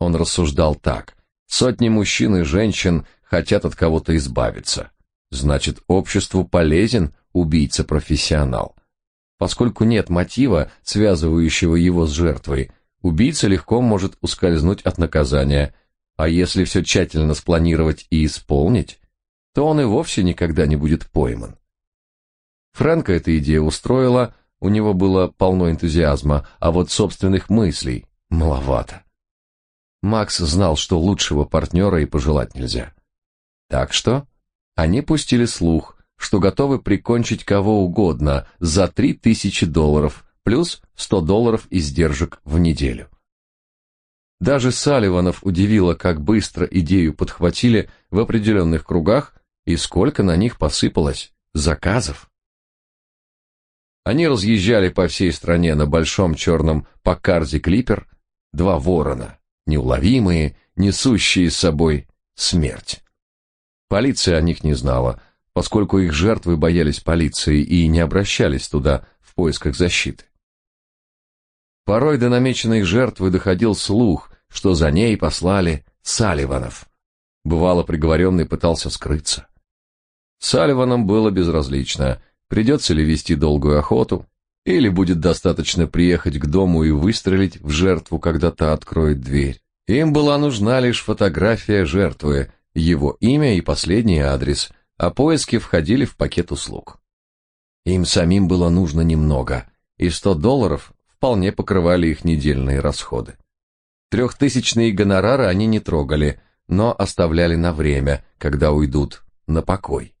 Он рассуждал так: сотни мужчин и женщин хотят от кого-то избавиться. Значит, обществу полезен убийца-профессионал. Поскольку нет мотива, связывающего его с жертвой, убийца легко может ускользнуть от наказания, а если все тщательно спланировать и исполнить, то он и вовсе никогда не будет пойман. Фрэнка эта идея устроила, у него было полно энтузиазма, а вот собственных мыслей маловато. Макс знал, что лучшего партнера и пожелать нельзя. Так что они пустили слух, что готовы прикончить кого угодно за три тысячи долларов плюс сто долларов издержек в неделю. Даже Салливанов удивило, как быстро идею подхватили в определенных кругах и сколько на них посыпалось заказов. Они разъезжали по всей стране на большом черном Паккарде Клипер, два ворона, неуловимые, несущие с собой смерть. Полиция о них не знала, поскольку их жертвы боялись полиции и не обращались туда в поисках защиты. Порой до намеченной жертвы доходил слух, что за ней послали Салливанов. Бывало, приговоренный пытался скрыться. Салливанам было безразлично, придется ли вести долгую охоту, или будет достаточно приехать к дому и выстрелить в жертву, когда та откроет дверь. Им была нужна лишь фотография жертвы, его имя и последний адрес, а поиски входили в пакет услуг. Им самим было нужно немного, и 100 долларов вполне покрывали их недельные расходы. Трехтысячные гонорары они не трогали, но оставляли на время, когда уйдут на покой.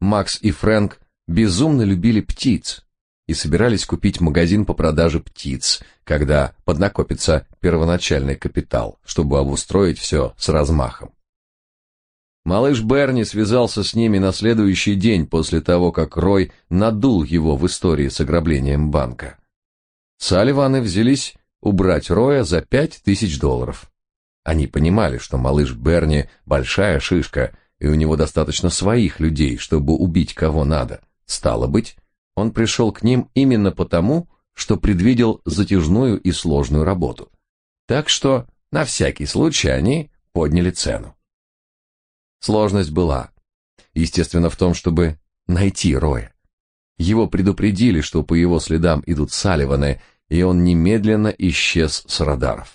Макс и Фрэнк безумно любили птиц и собирались купить магазин по продаже птиц, когда поднакопится первоначальный капитал, чтобы обустроить все с размахом. Малыш Берни связался с ними на следующий день после того, как Рой надул его в истории с ограблением банка. Салливаны взялись убрать Роя за пять тысяч долларов. Они понимали, что малыш Берни большая шишка, и у него достаточно своих людей, чтобы убить кого надо. Стало быть, он пришел к ним именно потому, что предвидел затяжную и сложную работу. Так что, на всякий случай, они подняли цену. Сложность была, естественно, в том, чтобы найти Роя. Его предупредили, что по его следам идут Салливаны, и он немедленно исчез с радаров.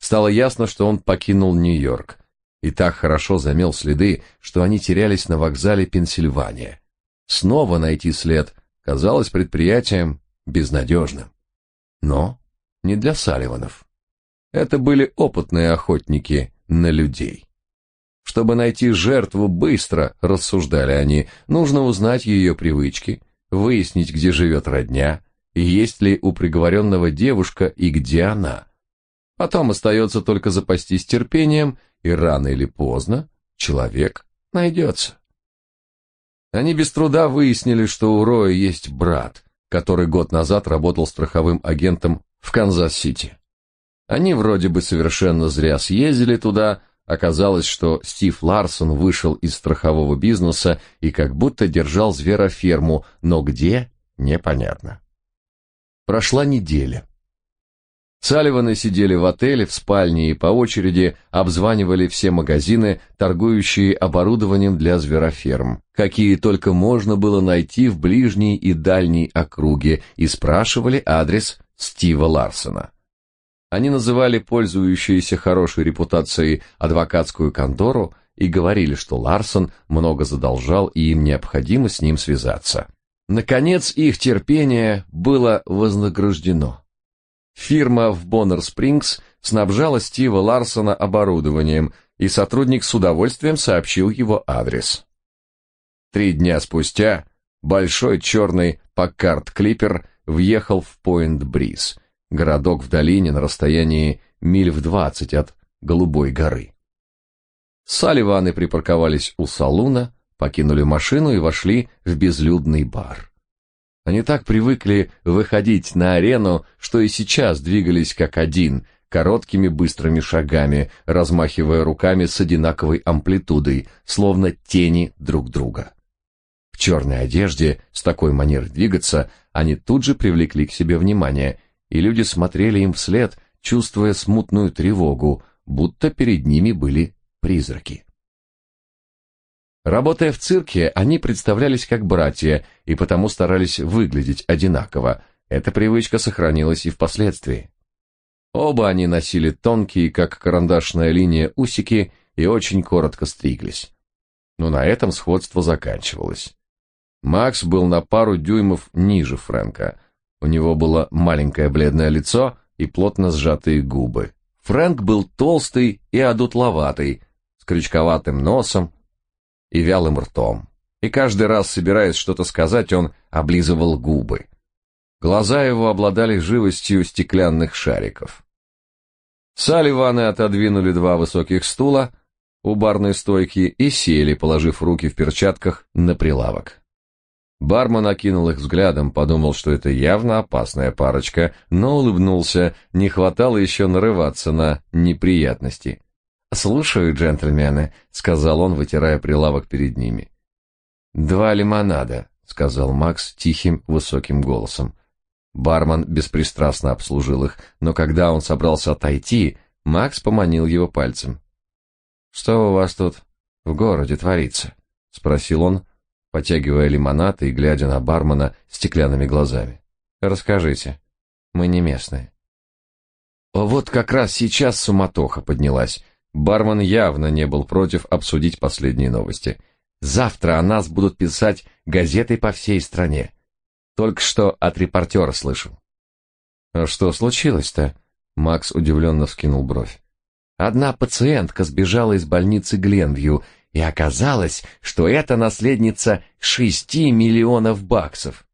Стало ясно, что он покинул Нью-Йорк, и так хорошо замел следы, что они терялись на вокзале Пенсильвания. Снова найти след казалось предприятием безнадежным. Но не для Салливанов. Это были опытные охотники на людей. Чтобы найти жертву быстро, рассуждали они, нужно узнать ее привычки, выяснить, где живет родня, есть ли у приговоренного девушка и где она. Потом остается только запастись терпением, и рано или поздно человек найдется. Они без труда выяснили, что у Роя есть брат, который год назад работал страховым агентом в Канзас-Сити. Они вроде бы совершенно зря съездили туда, Оказалось, что Стив Ларсон вышел из страхового бизнеса и как будто держал звероферму, но где – непонятно. Прошла неделя. Салливаны сидели в отеле в спальне и по очереди обзванивали все магазины, торгующие оборудованием для звероферм, какие только можно было найти в ближней и дальней округе, и спрашивали адрес Стива Ларсона. Они называли пользующуюся хорошей репутацией адвокатскую контору и говорили, что Ларсон много задолжал и им необходимо с ним связаться. Наконец их терпение было вознаграждено. Фирма в Боннер-Спрингс снабжала Стива Ларсона оборудованием, и сотрудник с удовольствием сообщил его адрес. Три дня спустя большой черный Паккарт Клипер въехал в Пойнт-Бриз – городок в долине на расстоянии миль в двадцать от Голубой горы. Салливаны припарковались у салуна, покинули машину и вошли в безлюдный бар. Они так привыкли выходить на арену, что и сейчас двигались как один, короткими быстрыми шагами, размахивая руками с одинаковой амплитудой, словно тени друг друга. В черной одежде, с такой манерой двигаться, они тут же привлекли к себе внимание и люди смотрели им вслед, чувствуя смутную тревогу, будто перед ними были призраки. Работая в цирке, они представлялись как братья и потому старались выглядеть одинаково. Эта привычка сохранилась и впоследствии. Оба они носили тонкие, как карандашная линия, усики и очень коротко стриглись. Но на этом сходство заканчивалось. Макс был на пару дюймов ниже Фрэнка, у него было маленькое бледное лицо и плотно сжатые губы. Фрэнк был толстый и одутловатый, с крючковатым носом и вялым ртом. И каждый раз, собираясь что-то сказать, он облизывал губы. Глаза его обладали живостью стеклянных шариков. Салливаны отодвинули два высоких стула у барной стойки и сели, положив руки в перчатках на прилавок. Бармен окинул их взглядом, подумал, что это явно опасная парочка, но улыбнулся, не хватало еще нарываться на неприятности. «Слушаю, джентльмены», — сказал он, вытирая прилавок перед ними. «Два лимонада», — сказал Макс тихим, высоким голосом. Бармен беспристрастно обслужил их, но когда он собрался отойти, Макс поманил его пальцем. «Что у вас тут в городе творится?» — спросил он, потягивая лимонад и глядя на бармена стеклянными глазами. «Расскажите, мы не местные». Вот как раз сейчас суматоха поднялась. Бармен явно не был против обсудить последние новости. Завтра о нас будут писать газеты по всей стране. Только что от репортера слышал. А что случилось-то? Макс удивленно вскинул бровь. Одна пациентка сбежала из больницы Гленвью, и оказалось, что это наследница шести миллионов баксов.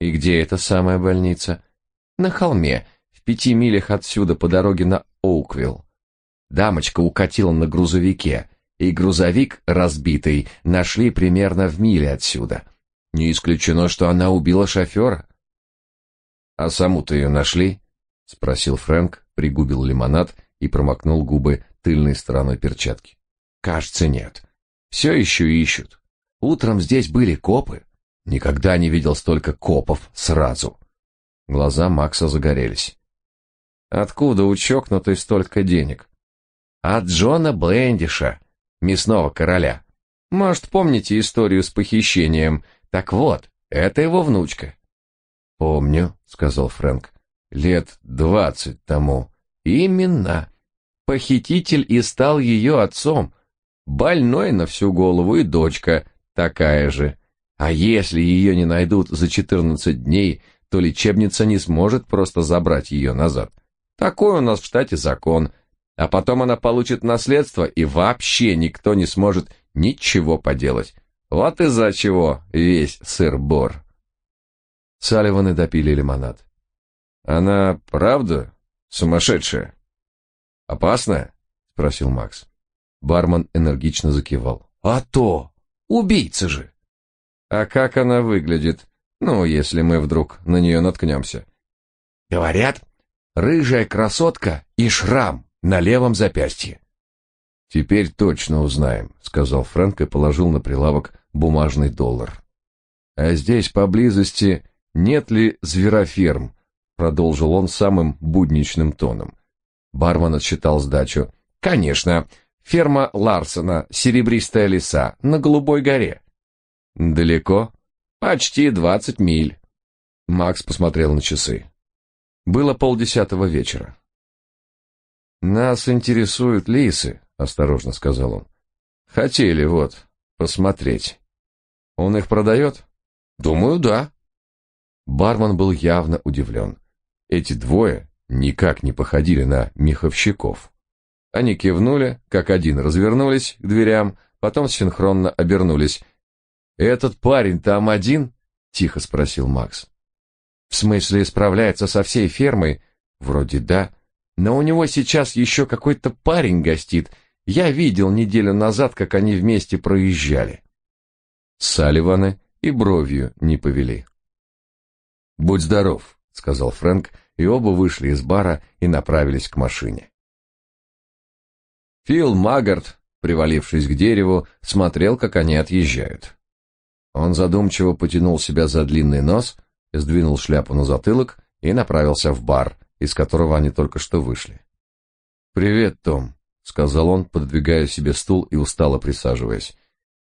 И где эта самая больница? На холме, в пяти милях отсюда по дороге на Оуквилл. Дамочка укатила на грузовике, и грузовик, разбитый, нашли примерно в миле отсюда. Не исключено, что она убила шофера. «А саму-то ее нашли?» — спросил Фрэнк, пригубил лимонад и промокнул губы тыльной стороной перчатки. «Кажется, нет. Все еще ищут. Утром здесь были копы. Никогда не видел столько копов сразу». Глаза Макса загорелись. «Откуда у чокнутой столько денег?» От Джона Блендиша, мясного короля. Может, помните историю с похищением? Так вот, это его внучка. Помню, сказал Фрэнк. Лет двадцать тому. Именно. Похититель и стал ее отцом. Больной на всю голову и дочка такая же. А если ее не найдут за четырнадцать дней, то лечебница не сможет просто забрать ее назад. Такой у нас в штате закон а потом она получит наследство, и вообще никто не сможет ничего поделать. Вот из-за чего весь сыр-бор. Салливаны допили лимонад. Она правда сумасшедшая? Опасная? спросил Макс. Бармен энергично закивал. А то, убийца же. А как она выглядит? Ну, если мы вдруг на нее наткнемся. Говорят, рыжая красотка и шрам на левом запястье. Теперь точно узнаем, сказал Фрэнк и положил на прилавок бумажный доллар. А здесь поблизости нет ли звероферм? продолжил он самым будничным тоном. Бармен отсчитал сдачу. Конечно, ферма Ларсона, Серебристая леса, на Голубой горе. Далеко? Почти двадцать миль. Макс посмотрел на часы. Было полдесятого вечера. Нас интересуют лисы, осторожно сказал он. Хотели вот посмотреть. Он их продает?» Думаю, да. Бармен был явно удивлен. Эти двое никак не походили на меховщиков. Они кивнули, как один развернулись к дверям, потом синхронно обернулись. Этот парень там один? тихо спросил Макс. В смысле, справляется со всей фермой? Вроде да. Но у него сейчас еще какой-то парень гостит. Я видел неделю назад, как они вместе проезжали. Салливаны и бровью не повели. «Будь здоров», — сказал Фрэнк, и оба вышли из бара и направились к машине. Фил Магарт, привалившись к дереву, смотрел, как они отъезжают. Он задумчиво потянул себя за длинный нос, сдвинул шляпу на затылок и направился в бар, из которого они только что вышли. «Привет, Том», — сказал он, подвигая себе стул и устало присаживаясь.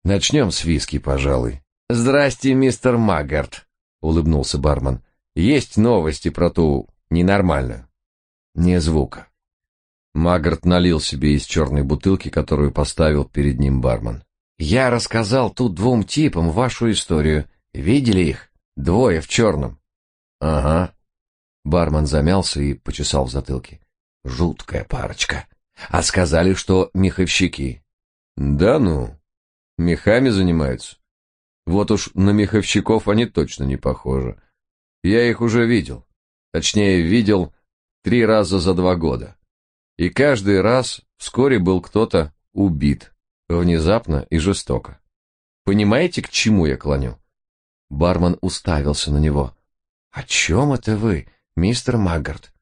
«Начнем с виски, пожалуй». «Здрасте, мистер Маггарт», — улыбнулся бармен. «Есть новости про ту ненормальную». «Не звука». Маггарт налил себе из черной бутылки, которую поставил перед ним бармен. «Я рассказал тут двум типам вашу историю. Видели их? Двое в черном». «Ага», Бармен замялся и почесал в затылке. Жуткая парочка. А сказали, что меховщики. Да ну, мехами занимаются. Вот уж на меховщиков они точно не похожи. Я их уже видел. Точнее, видел три раза за два года. И каждый раз вскоре был кто-то убит. Внезапно и жестоко. Понимаете, к чему я клоню? Бармен уставился на него. «О чем это вы? мистер Маггарт.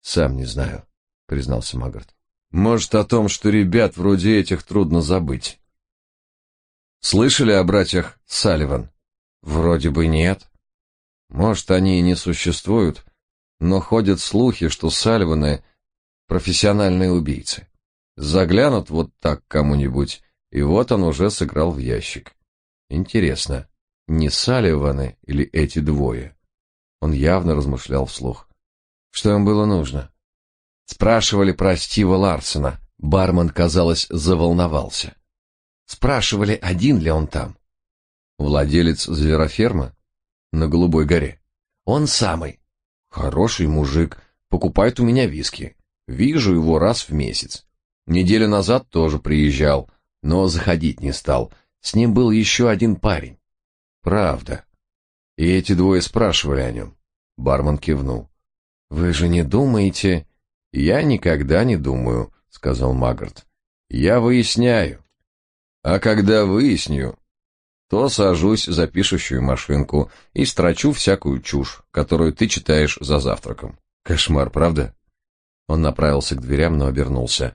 Сам не знаю, признался Маггарт. Может, о том, что ребят вроде этих трудно забыть. Слышали о братьях Салливан? Вроде бы нет. Может, они и не существуют, но ходят слухи, что Салливаны профессиональные убийцы. Заглянут вот так кому-нибудь, и вот он уже сыграл в ящик. Интересно, не Салливаны или эти двое? Он явно размышлял вслух. Что им было нужно? Спрашивали про Стива Ларсона. Бармен, казалось, заволновался. Спрашивали, один ли он там. Владелец зверофермы на Голубой горе. Он самый. Хороший мужик, покупает у меня виски. Вижу его раз в месяц. Неделю назад тоже приезжал, но заходить не стал. С ним был еще один парень. Правда. И эти двое спрашивали о нем. Бармен кивнул. Вы же не думаете? Я никогда не думаю, сказал Магарт. Я выясняю. А когда выясню, то сажусь за пишущую машинку и строчу всякую чушь, которую ты читаешь за завтраком. Кошмар, правда? Он направился к дверям, но обернулся.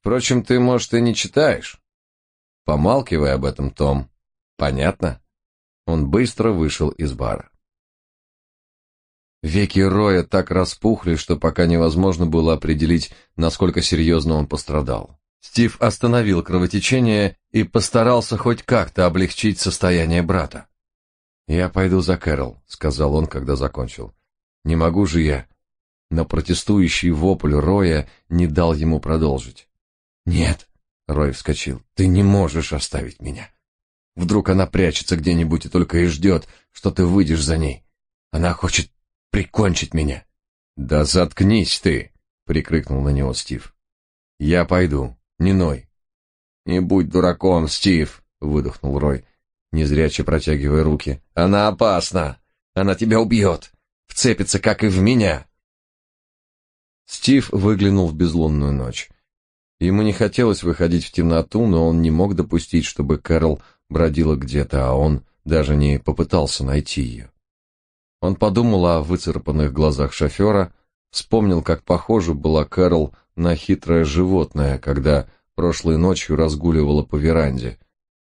Впрочем, ты, может, и не читаешь. Помалкивай об этом, Том. Понятно? Он быстро вышел из бара. Веки Роя так распухли, что пока невозможно было определить, насколько серьезно он пострадал. Стив остановил кровотечение и постарался хоть как-то облегчить состояние брата. «Я пойду за Кэрол», — сказал он, когда закончил. «Не могу же я». Но протестующий вопль Роя не дал ему продолжить. «Нет», — Рой вскочил, — «ты не можешь оставить меня. Вдруг она прячется где-нибудь и только и ждет, что ты выйдешь за ней. Она хочет прикончить меня». «Да заткнись ты!» — прикрикнул на него Стив. «Я пойду, не ной». «Не будь дураком, Стив!» — выдохнул Рой, незряче протягивая руки. «Она опасна! Она тебя убьет! Вцепится, как и в меня!» Стив выглянул в безлунную ночь. Ему не хотелось выходить в темноту, но он не мог допустить, чтобы Кэрол бродила где-то, а он даже не попытался найти ее. Он подумал о выцарапанных глазах шофера, вспомнил, как похожа была Кэрол на хитрое животное, когда прошлой ночью разгуливала по веранде,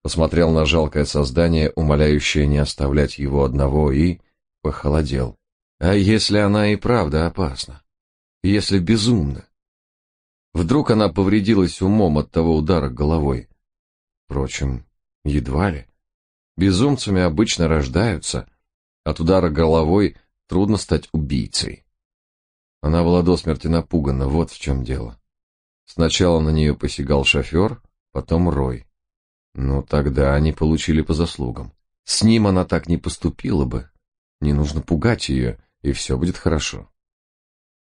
посмотрел на жалкое создание, умоляющее не оставлять его одного, и похолодел. А если она и правда опасна? Если безумна? Вдруг она повредилась умом от того удара головой? Впрочем, едва ли. Безумцами обычно рождаются. От удара головой трудно стать убийцей. Она была до смерти напугана, вот в чем дело. Сначала на нее посягал шофер, потом Рой. Ну, тогда они получили по заслугам. С ним она так не поступила бы. Не нужно пугать ее, и все будет хорошо.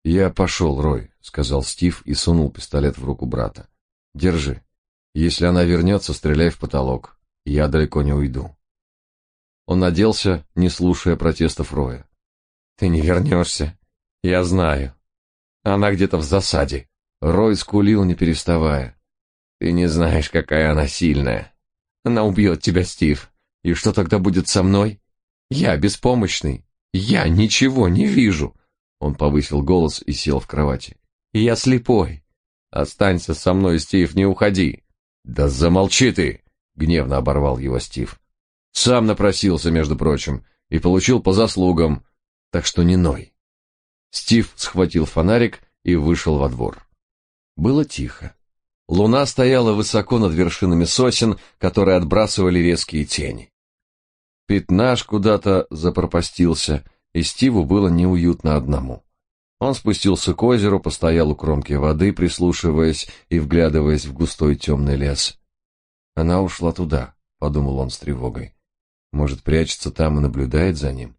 «Я пошел, Рой», — сказал Стив и сунул пистолет в руку брата. «Держи. Если она вернется, стреляй в потолок. Я далеко не уйду». Он наделся, не слушая протестов Роя. «Ты не вернешься. Я знаю. Она где-то в засаде». Рой скулил, не переставая. «Ты не знаешь, какая она сильная. Она убьет тебя, Стив. И что тогда будет со мной? Я беспомощный. Я ничего не вижу». Он повысил голос и сел в кровати. «Я слепой. Останься со мной, Стив, не уходи». «Да замолчи ты!» — гневно оборвал его Стив. «Сам напросился, между прочим, и получил по заслугам, так что не ной». Стив схватил фонарик и вышел во двор. Было тихо. Луна стояла высоко над вершинами сосен, которые отбрасывали резкие тени. Пятнаш куда-то запропастился — и Стиву было неуютно одному. Он спустился к озеру, постоял у кромки воды, прислушиваясь и вглядываясь в густой темный лес. Она ушла туда, подумал он с тревогой. Может, прячется там и наблюдает за ним.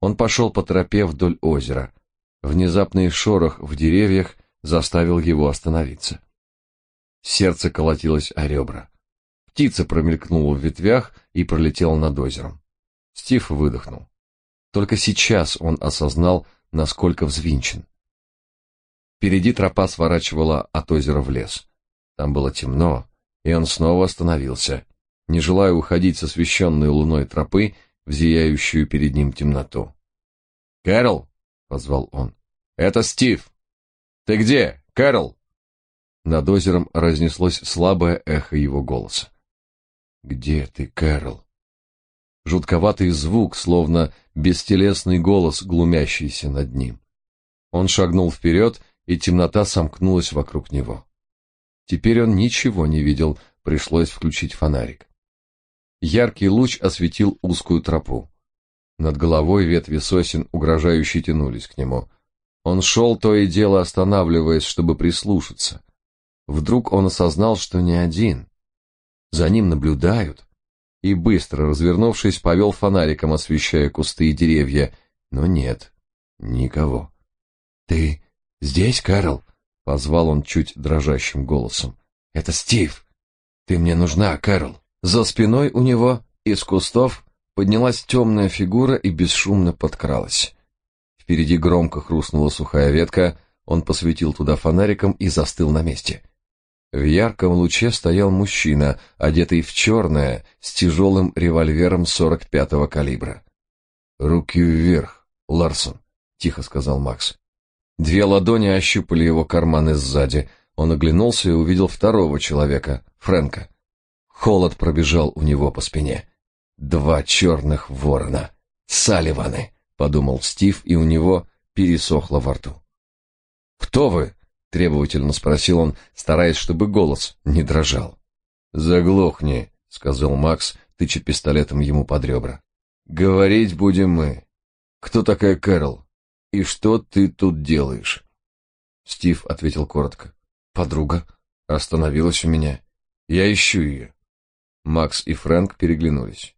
Он пошел по тропе вдоль озера. Внезапный шорох в деревьях заставил его остановиться. Сердце колотилось о ребра. Птица промелькнула в ветвях и пролетела над озером. Стив выдохнул. Только сейчас он осознал, насколько взвинчен. Впереди тропа сворачивала от озера в лес. Там было темно, и он снова остановился, не желая уходить с освещенной луной тропы в зияющую перед ним темноту. «Кэрол!» — позвал он. «Это Стив!» «Ты где, Кэрол?» Над озером разнеслось слабое эхо его голоса. «Где ты, Кэрол?» Жутковатый звук, словно бестелесный голос, глумящийся над ним. Он шагнул вперед, и темнота сомкнулась вокруг него. Теперь он ничего не видел, пришлось включить фонарик. Яркий луч осветил узкую тропу. Над головой ветви сосен угрожающе тянулись к нему. Он шел то и дело останавливаясь, чтобы прислушаться. Вдруг он осознал, что не один. За ним наблюдают. И быстро, развернувшись, повел фонариком, освещая кусты и деревья. Но нет, никого. «Ты здесь, Кэрол?» — позвал он чуть дрожащим голосом. «Это Стив. Ты мне нужна, Кэрол». За спиной у него из кустов поднялась темная фигура и бесшумно подкралась. Впереди громко хрустнула сухая ветка, он посветил туда фонариком и застыл на месте. В ярком луче стоял мужчина, одетый в черное, с тяжелым револьвером 45-го калибра. «Руки вверх, Ларсон», — тихо сказал Макс. Две ладони ощупали его карманы сзади. Он оглянулся и увидел второго человека, Фрэнка. Холод пробежал у него по спине. Два черных ворона. Салливаны, подумал Стив, и у него пересохло во рту. Кто вы? Требовательно спросил он, стараясь, чтобы голос не дрожал. Заглохни, сказал Макс, тыча пистолетом ему под ребра. Говорить будем мы. Кто такая Кэрол? И что ты тут делаешь? Стив ответил коротко. Подруга остановилась у меня. Я ищу ее. Макс и Фрэнк переглянулись.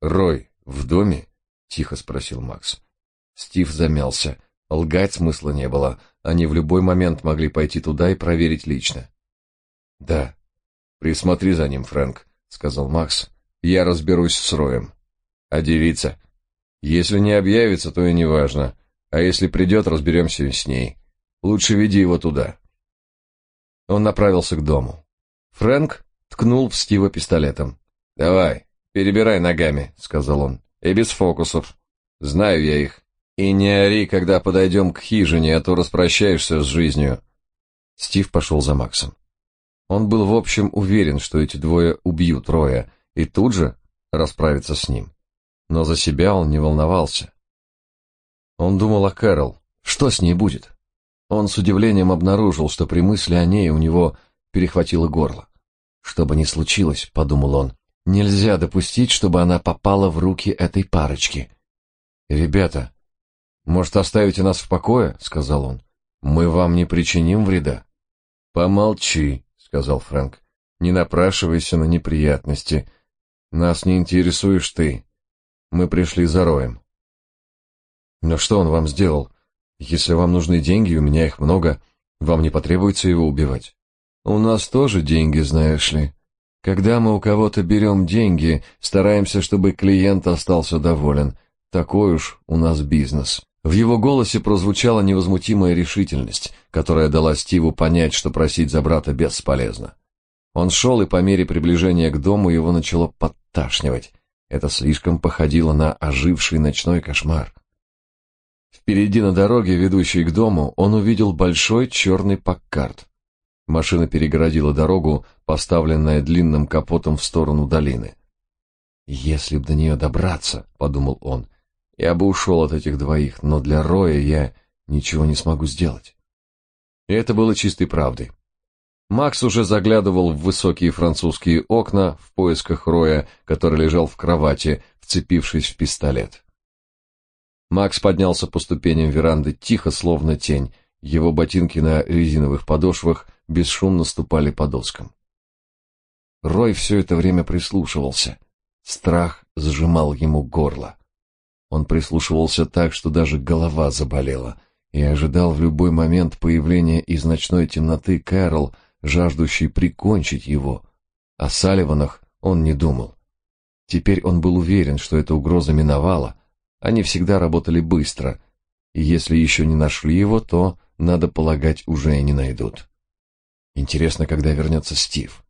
«Рой, в доме?» — тихо спросил Макс. Стив замялся. Лгать смысла не было. Они в любой момент могли пойти туда и проверить лично. «Да. Присмотри за ним, Фрэнк», — сказал Макс. «Я разберусь с Роем. А девица? Если не объявится, то и не важно. А если придет, разберемся с ней. Лучше веди его туда». Он направился к дому. Фрэнк ткнул в Стива пистолетом. «Давай, перебирай ногами», — сказал он. «И без фокусов. Знаю я их. И не ори, когда подойдем к хижине, а то распрощаешься с жизнью». Стив пошел за Максом. Он был, в общем, уверен, что эти двое убьют Роя, и тут же расправиться с ним. Но за себя он не волновался. Он думал о Кэрол. Что с ней будет? Он с удивлением обнаружил, что при мысли о ней у него перехватило горло. Что бы ни случилось, подумал он, нельзя допустить, чтобы она попала в руки этой парочки. Ребята, может, оставите нас в покое, сказал он. Мы вам не причиним вреда. Помолчи, сказал Фрэнк. Не напрашивайся на неприятности. Нас не интересуешь ты. Мы пришли за Роем. Но что он вам сделал? Если вам нужны деньги, у меня их много, вам не потребуется его убивать. У нас тоже деньги, знаешь ли. Когда мы у кого-то берем деньги, стараемся, чтобы клиент остался доволен. Такой уж у нас бизнес. В его голосе прозвучала невозмутимая решительность, которая дала Стиву понять, что просить за брата бесполезно. Он шел, и по мере приближения к дому его начало подташнивать. Это слишком походило на оживший ночной кошмар. Впереди на дороге, ведущей к дому, он увидел большой черный паккарт. Машина перегородила дорогу, поставленная длинным капотом в сторону долины. «Если б до нее добраться», — подумал он, — «я бы ушел от этих двоих, но для Роя я ничего не смогу сделать». И это было чистой правдой. Макс уже заглядывал в высокие французские окна в поисках Роя, который лежал в кровати, вцепившись в пистолет. Макс поднялся по ступеням веранды тихо, словно тень. Его ботинки на резиновых подошвах бесшумно ступали по доскам. Рой все это время прислушивался. Страх сжимал ему горло. Он прислушивался так, что даже голова заболела, и ожидал в любой момент появления из ночной темноты Кэрол, жаждущей прикончить его. О Салливанах он не думал. Теперь он был уверен, что эта угроза миновала. Они всегда работали быстро, и если еще не нашли его, то, надо полагать, уже и не найдут. Интересно, когда вернется Стив.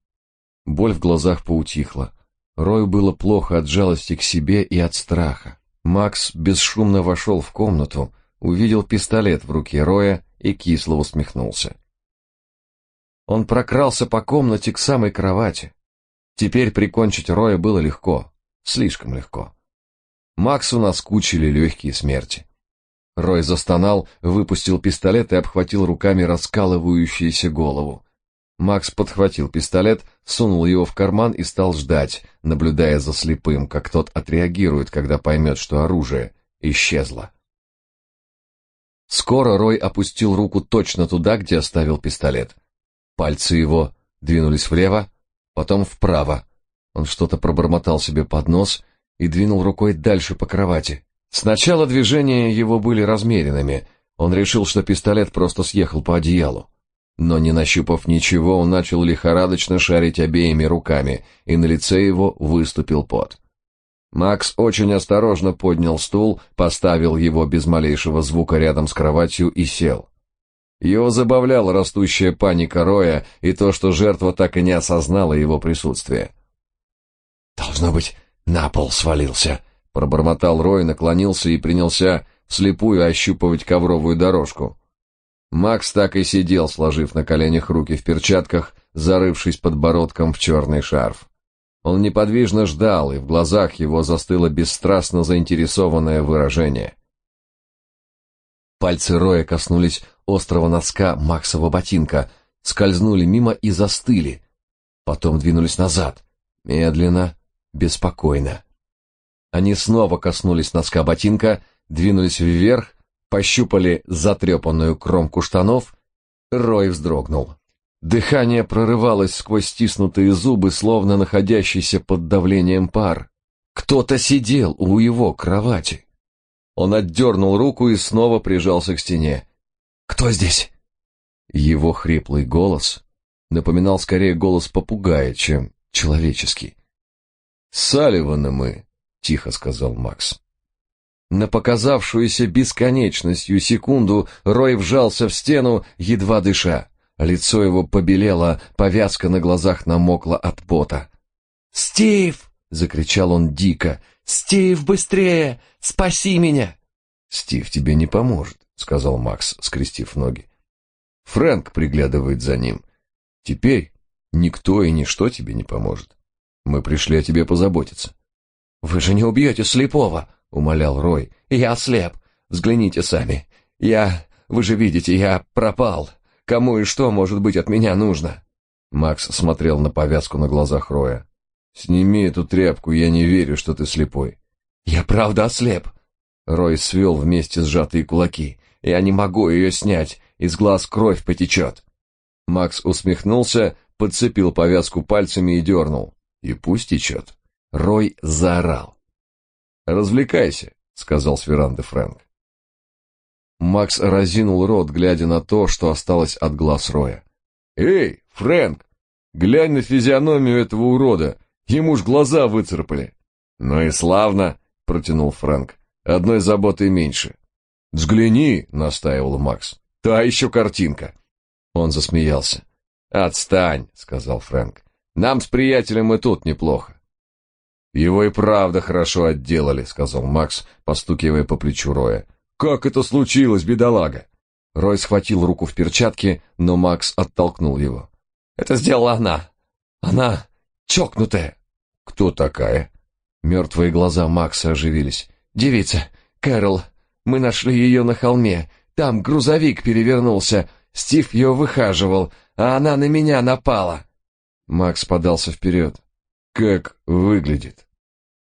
Боль в глазах поутихла. Рою было плохо от жалости к себе и от страха. Макс бесшумно вошел в комнату, увидел пистолет в руке Роя и кисло усмехнулся. Он прокрался по комнате к самой кровати. Теперь прикончить Роя было легко, слишком легко. Максу наскучили легкие смерти. Рой застонал, выпустил пистолет и обхватил руками раскалывающуюся голову. Макс подхватил пистолет, сунул его в карман и стал ждать, наблюдая за слепым, как тот отреагирует, когда поймет, что оружие исчезло. Скоро Рой опустил руку точно туда, где оставил пистолет. Пальцы его двинулись влево, потом вправо. Он что-то пробормотал себе под нос и двинул рукой дальше по кровати. Сначала движения его были размеренными. Он решил, что пистолет просто съехал по одеялу. Но не нащупав ничего, он начал лихорадочно шарить обеими руками, и на лице его выступил пот. Макс очень осторожно поднял стул, поставил его без малейшего звука рядом с кроватью и сел. Его забавляла растущая паника Роя и то, что жертва так и не осознала его присутствие. «Должно быть, на пол свалился», — пробормотал Рой, наклонился и принялся вслепую ощупывать ковровую дорожку. Макс так и сидел, сложив на коленях руки в перчатках, зарывшись подбородком в черный шарф. Он неподвижно ждал, и в глазах его застыло бесстрастно заинтересованное выражение. Пальцы Роя коснулись острого носка Максова ботинка, скользнули мимо и застыли. Потом двинулись назад, медленно, беспокойно. Они снова коснулись носка ботинка, двинулись вверх, пощупали затрепанную кромку штанов. Рой вздрогнул. Дыхание прорывалось сквозь стиснутые зубы, словно находящийся под давлением пар. Кто-то сидел у его кровати. Он отдернул руку и снова прижался к стене. «Кто здесь?» Его хриплый голос напоминал скорее голос попугая, чем человеческий. «Салливаны мы», — тихо сказал Макс. На показавшуюся бесконечностью секунду Рой вжался в стену, едва дыша. Лицо его побелело, повязка на глазах намокла от пота. «Стив!» — закричал он дико. «Стив, быстрее! Спаси меня!» «Стив тебе не поможет», — сказал Макс, скрестив ноги. «Фрэнк приглядывает за ним. Теперь никто и ничто тебе не поможет. Мы пришли о тебе позаботиться». «Вы же не убьете слепого!» — умолял Рой. «Я слеп. Взгляните сами. Я... Вы же видите, я пропал. Кому и что, может быть, от меня нужно?» Макс смотрел на повязку на глазах Роя. «Сними эту тряпку, я не верю, что ты слепой». «Я правда ослеп». Рой свел вместе сжатые кулаки. «Я не могу ее снять, из глаз кровь потечет». Макс усмехнулся, подцепил повязку пальцами и дернул. «И пусть течет». Рой заорал. «Развлекайся», — сказал с веранды Фрэнк. Макс разинул рот, глядя на то, что осталось от глаз Роя. «Эй, Фрэнк, глянь на физиономию этого урода, ему ж глаза выцарапали». «Ну и славно», — протянул Фрэнк, — «одной заботой меньше». «Взгляни», — настаивал Макс, — «та еще картинка». Он засмеялся. «Отстань», — сказал Фрэнк, — «нам с приятелем и тут неплохо». «Его и правда хорошо отделали», — сказал Макс, постукивая по плечу Роя. Как это случилось, бедолага? Рой схватил руку в перчатке, но Макс оттолкнул его. Это сделала она. Она чокнутая. Кто такая? Мертвые глаза Макса оживились. Девица, Кэрол. Мы нашли ее на холме. Там грузовик перевернулся. Стив ее выхаживал, а она на меня напала. Макс подался вперед. Как выглядит?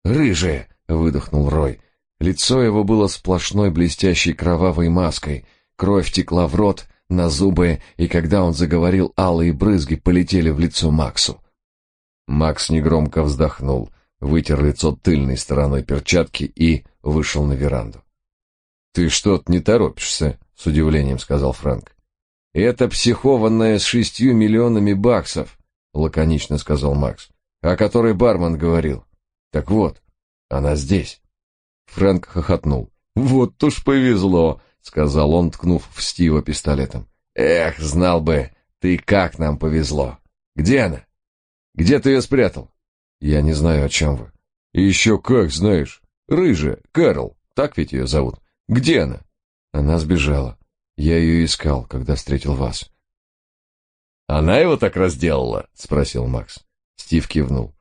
Рыжая, выдохнул Рой. Лицо его было сплошной блестящей кровавой маской, кровь текла в рот, на зубы, и когда он заговорил, алые брызги полетели в лицо Максу. Макс негромко вздохнул, вытер лицо тыльной стороной перчатки и вышел на веранду. «Ты что-то не торопишься», — с удивлением сказал Фрэнк. «Это психованная с шестью миллионами баксов», — лаконично сказал Макс, — «о которой бармен говорил. Так вот, она здесь». Фрэнк хохотнул. «Вот уж повезло», — сказал он, ткнув в Стива пистолетом. «Эх, знал бы, ты как нам повезло. Где она? Где ты ее спрятал?» «Я не знаю, о чем вы». «Еще как знаешь. Рыжая, Кэрол, так ведь ее зовут. Где она?» «Она сбежала. Я ее искал, когда встретил вас». Она его так разделала? спросил Макс. Стив кивнул.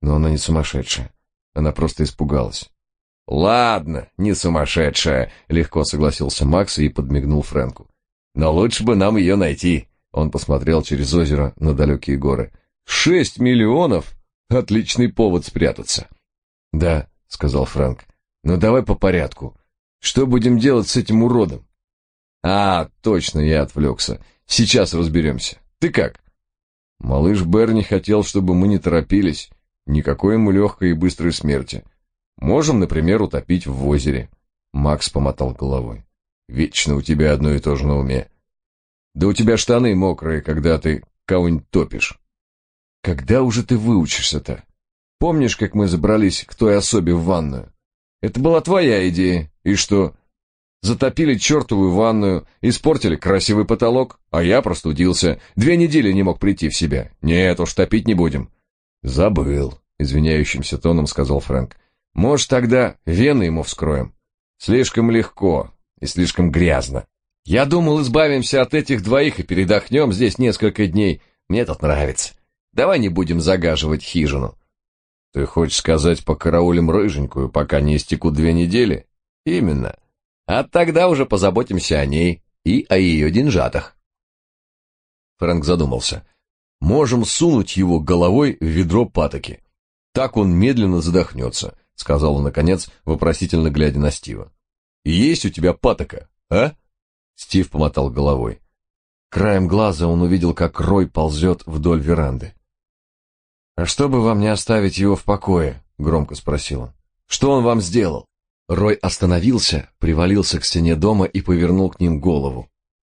Но она не сумасшедшая. Она просто испугалась. Ладно, не сумасшедшая, легко согласился Макс и подмигнул Фрэнку. Но лучше бы нам ее найти. Он посмотрел через озеро на далекие горы. Шесть миллионов? Отличный повод спрятаться. Да, сказал Фрэнк. Но давай по порядку. Что будем делать с этим уродом? А, точно, я отвлекся. Сейчас разберемся. Ты как? Малыш Берни хотел, чтобы мы не торопились. Никакой ему легкой и быстрой смерти. Можем, например, утопить в озере. Макс помотал головой. Вечно у тебя одно и то же на уме. Да у тебя штаны мокрые, когда ты кого-нибудь топишь. Когда уже ты выучишься-то? Помнишь, как мы забрались к той особе в ванную? Это была твоя идея. И что? Затопили чертовую ванную, испортили красивый потолок, а я простудился. Две недели не мог прийти в себя. Нет уж, топить не будем. Забыл, извиняющимся тоном сказал Фрэнк. Может, тогда вены ему вскроем? Слишком легко и слишком грязно. Я думал, избавимся от этих двоих и передохнем здесь несколько дней. Мне тут нравится. Давай не будем загаживать хижину. Ты хочешь сказать, покараулим рыженькую, пока не истекут две недели? Именно. А тогда уже позаботимся о ней и о ее деньжатах. Фрэнк задумался. Можем сунуть его головой в ведро патоки. Так он медленно задохнется, сказал он наконец, вопросительно глядя на Стива. Есть у тебя патока, а? Стив помотал головой. Краем глаза он увидел, как Рой ползет вдоль веранды. «А что бы вам не оставить его в покое?» — громко спросил он. «Что он вам сделал?» Рой остановился, привалился к стене дома и повернул к ним голову.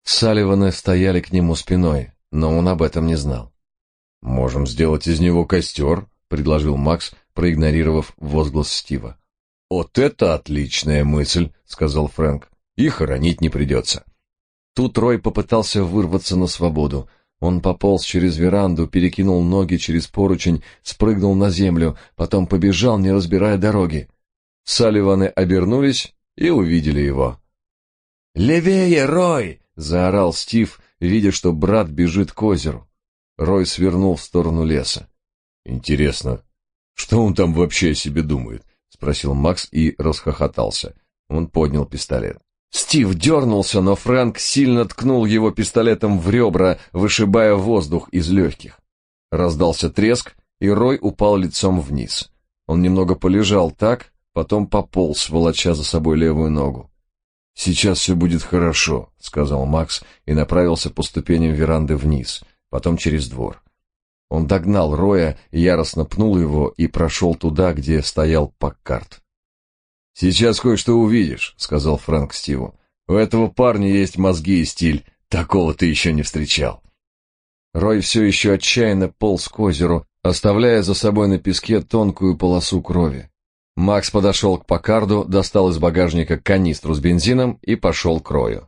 Салливаны стояли к нему спиной, но он об этом не знал. «Можем сделать из него костер», — предложил Макс, проигнорировав возглас Стива. «Вот это отличная мысль», — сказал Фрэнк. «И хоронить не придется». Тут Рой попытался вырваться на свободу. Он пополз через веранду, перекинул ноги через поручень, спрыгнул на землю, потом побежал, не разбирая дороги. Салливаны обернулись и увидели его. «Левее, Рой!» — заорал Стив, видя, что брат бежит к озеру. Рой свернул в сторону леса. «Интересно, что он там вообще о себе думает?» — спросил Макс и расхохотался. Он поднял пистолет. Стив дернулся, но Фрэнк сильно ткнул его пистолетом в ребра, вышибая воздух из легких. Раздался треск, и Рой упал лицом вниз. Он немного полежал так, потом пополз, волоча за собой левую ногу. «Сейчас все будет хорошо», — сказал Макс и направился по ступеням веранды вниз, потом через двор. Он догнал Роя, яростно пнул его и прошел туда, где стоял Паккарт. «Сейчас кое-что увидишь», — сказал Фрэнк Стиву. «У этого парня есть мозги и стиль. Такого ты еще не встречал». Рой все еще отчаянно полз к озеру, оставляя за собой на песке тонкую полосу крови. Макс подошел к Пакарду, достал из багажника канистру с бензином и пошел к Рою.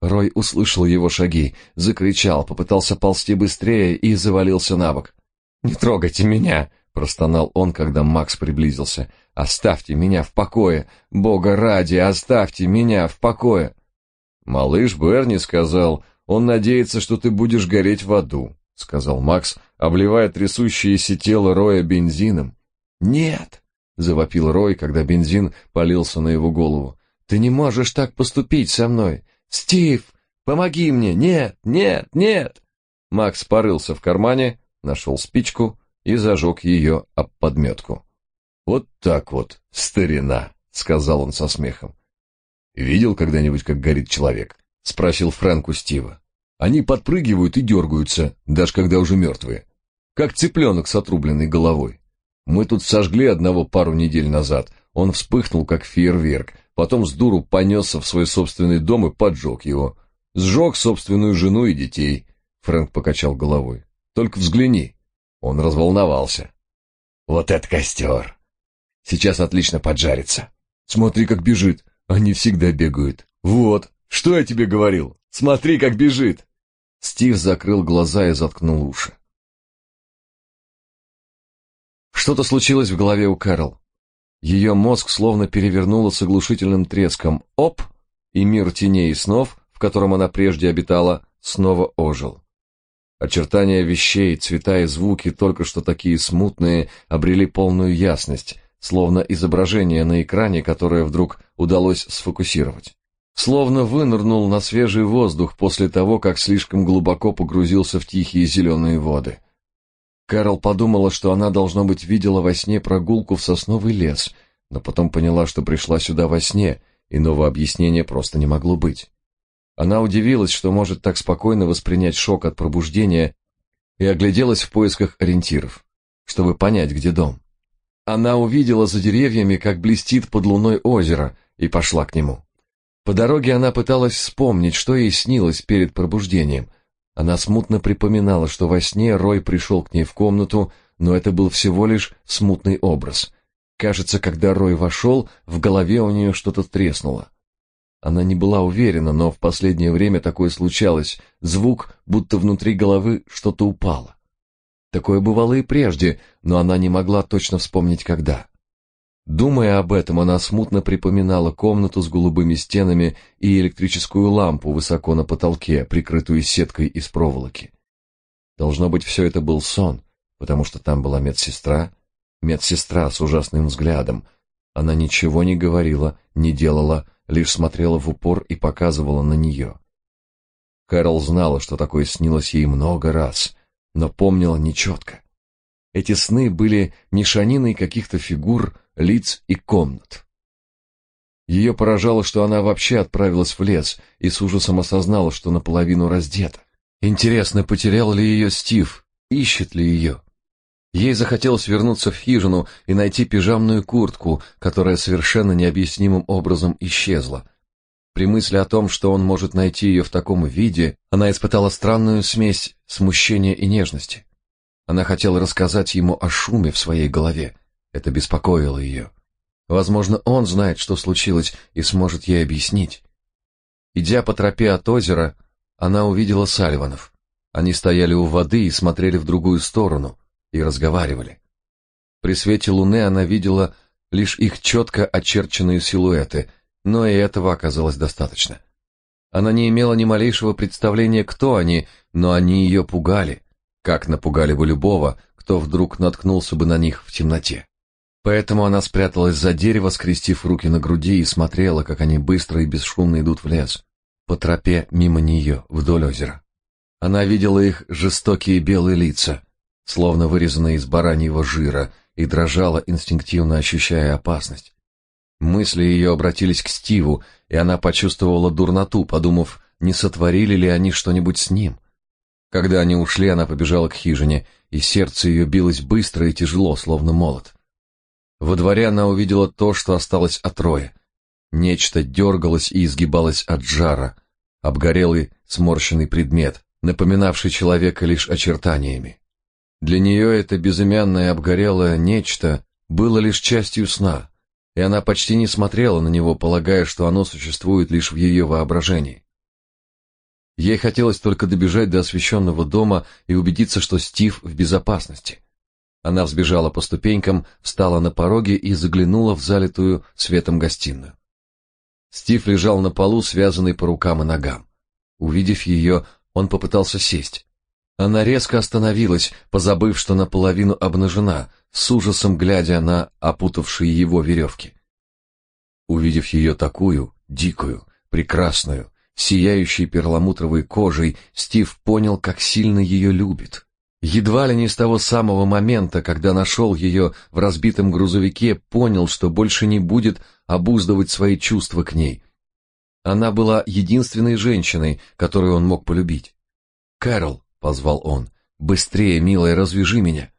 Рой услышал его шаги, закричал, попытался ползти быстрее и завалился на бок. «Не трогайте меня!» простонал он, когда Макс приблизился. Оставьте меня в покое, Бога ради, оставьте меня в покое. Малыш Берни сказал: "Он надеется, что ты будешь гореть в аду", сказал Макс, обливая трясущееся тело Роя бензином. "Нет", завопил Рой, когда бензин полился на его голову. "Ты не можешь так поступить со мной. Стив, помоги мне. Нет, нет, нет". Макс порылся в кармане, нашел спичку и зажег ее об подметку. «Вот так вот, старина», — сказал он со смехом. «Видел когда-нибудь, как горит человек?» — спросил Фрэнк у Стива. «Они подпрыгивают и дергаются, даже когда уже мертвые. Как цыпленок с отрубленной головой. Мы тут сожгли одного пару недель назад. Он вспыхнул, как фейерверк, потом с дуру понесся в свой собственный дом и поджег его. Сжег собственную жену и детей». Фрэнк покачал головой. «Только взгляни, он разволновался. Вот это костер! Сейчас отлично поджарится. Смотри, как бежит. Они всегда бегают. Вот, что я тебе говорил? Смотри, как бежит. Стив закрыл глаза и заткнул уши. Что-то случилось в голове у Кэрол. Ее мозг словно перевернуло с оглушительным треском. Оп! И мир теней и снов, в котором она прежде обитала, снова ожил. Очертания вещей, цвета и звуки, только что такие смутные, обрели полную ясность, словно изображение на экране, которое вдруг удалось сфокусировать. Словно вынырнул на свежий воздух после того, как слишком глубоко погрузился в тихие зеленые воды. Кэрол подумала, что она, должно быть, видела во сне прогулку в сосновый лес, но потом поняла, что пришла сюда во сне, иного объяснения просто не могло быть. Она удивилась, что может так спокойно воспринять шок от пробуждения, и огляделась в поисках ориентиров, чтобы понять, где дом. Она увидела за деревьями, как блестит под луной озеро, и пошла к нему. По дороге она пыталась вспомнить, что ей снилось перед пробуждением. Она смутно припоминала, что во сне Рой пришел к ней в комнату, но это был всего лишь смутный образ. Кажется, когда Рой вошел, в голове у нее что-то треснуло. Она не была уверена, но в последнее время такое случалось. Звук, будто внутри головы что-то упало. Такое бывало и прежде, но она не могла точно вспомнить когда. Думая об этом, она смутно припоминала комнату с голубыми стенами и электрическую лампу высоко на потолке, прикрытую сеткой из проволоки. Должно быть, все это был сон, потому что там была медсестра, медсестра с ужасным взглядом. Она ничего не говорила, не делала, лишь смотрела в упор и показывала на нее. Кэрол знала, что такое снилось ей много раз, но помнила нечетко. Эти сны были мешаниной каких-то фигур, лиц и комнат. Ее поражало, что она вообще отправилась в лес и с ужасом осознала, что наполовину раздета. Интересно, потерял ли ее Стив, ищет ли ее? Ей захотелось вернуться в хижину и найти пижамную куртку, которая совершенно необъяснимым образом исчезла. При мысли о том, что он может найти ее в таком виде, она испытала странную смесь смущения и нежности. Она хотела рассказать ему о шуме в своей голове. Это беспокоило ее. Возможно, он знает, что случилось, и сможет ей объяснить. Идя по тропе от озера, она увидела Сальванов. Они стояли у воды и смотрели в другую сторону и разговаривали. При свете луны она видела лишь их четко очерченные силуэты, но и этого оказалось достаточно. Она не имела ни малейшего представления, кто они, но они ее пугали, как напугали бы любого, кто вдруг наткнулся бы на них в темноте. Поэтому она спряталась за дерево, скрестив руки на груди и смотрела, как они быстро и бесшумно идут в лес, по тропе мимо нее, вдоль озера. Она видела их жестокие белые лица, словно вырезанная из бараньего жира, и дрожала, инстинктивно ощущая опасность. Мысли ее обратились к Стиву, и она почувствовала дурноту, подумав, не сотворили ли они что-нибудь с ним. Когда они ушли, она побежала к хижине, и сердце ее билось быстро и тяжело, словно молот. Во дворе она увидела то, что осталось от Роя. Нечто дергалось и изгибалось от жара, обгорелый сморщенный предмет, напоминавший человека лишь очертаниями. Для нее это безымянное обгорелое нечто было лишь частью сна, и она почти не смотрела на него, полагая, что оно существует лишь в ее воображении. Ей хотелось только добежать до освещенного дома и убедиться, что Стив в безопасности. Она взбежала по ступенькам, встала на пороге и заглянула в залитую светом гостиную. Стив лежал на полу, связанный по рукам и ногам. Увидев ее, он попытался сесть. Она резко остановилась, позабыв, что наполовину обнажена, с ужасом глядя на опутавшие его веревки. Увидев ее такую, дикую, прекрасную, сияющей перламутровой кожей, Стив понял, как сильно ее любит. Едва ли не с того самого момента, когда нашел ее в разбитом грузовике, понял, что больше не будет обуздывать свои чувства к ней. Она была единственной женщиной, которую он мог полюбить. «Кэрол», — позвал он. «Быстрее, милая, развяжи меня».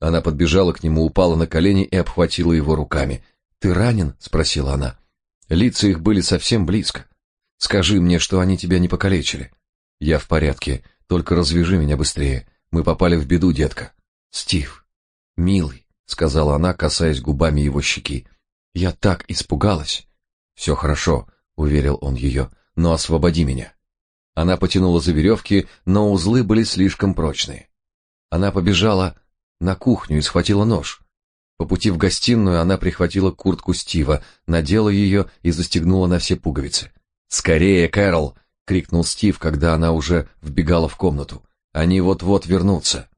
Она подбежала к нему, упала на колени и обхватила его руками. «Ты ранен?» — спросила она. Лица их были совсем близко. «Скажи мне, что они тебя не покалечили». «Я в порядке, только развяжи меня быстрее. Мы попали в беду, детка». «Стив, милый», — сказала она, касаясь губами его щеки. «Я так испугалась». «Все хорошо», — уверил он ее, — «но освободи меня». Она потянула за веревки, но узлы были слишком прочные. Она побежала на кухню и схватила нож. По пути в гостиную она прихватила куртку Стива, надела ее и застегнула на все пуговицы. «Скорее, Кэрол!» — крикнул Стив, когда она уже вбегала в комнату. Они вот-вот вернутся.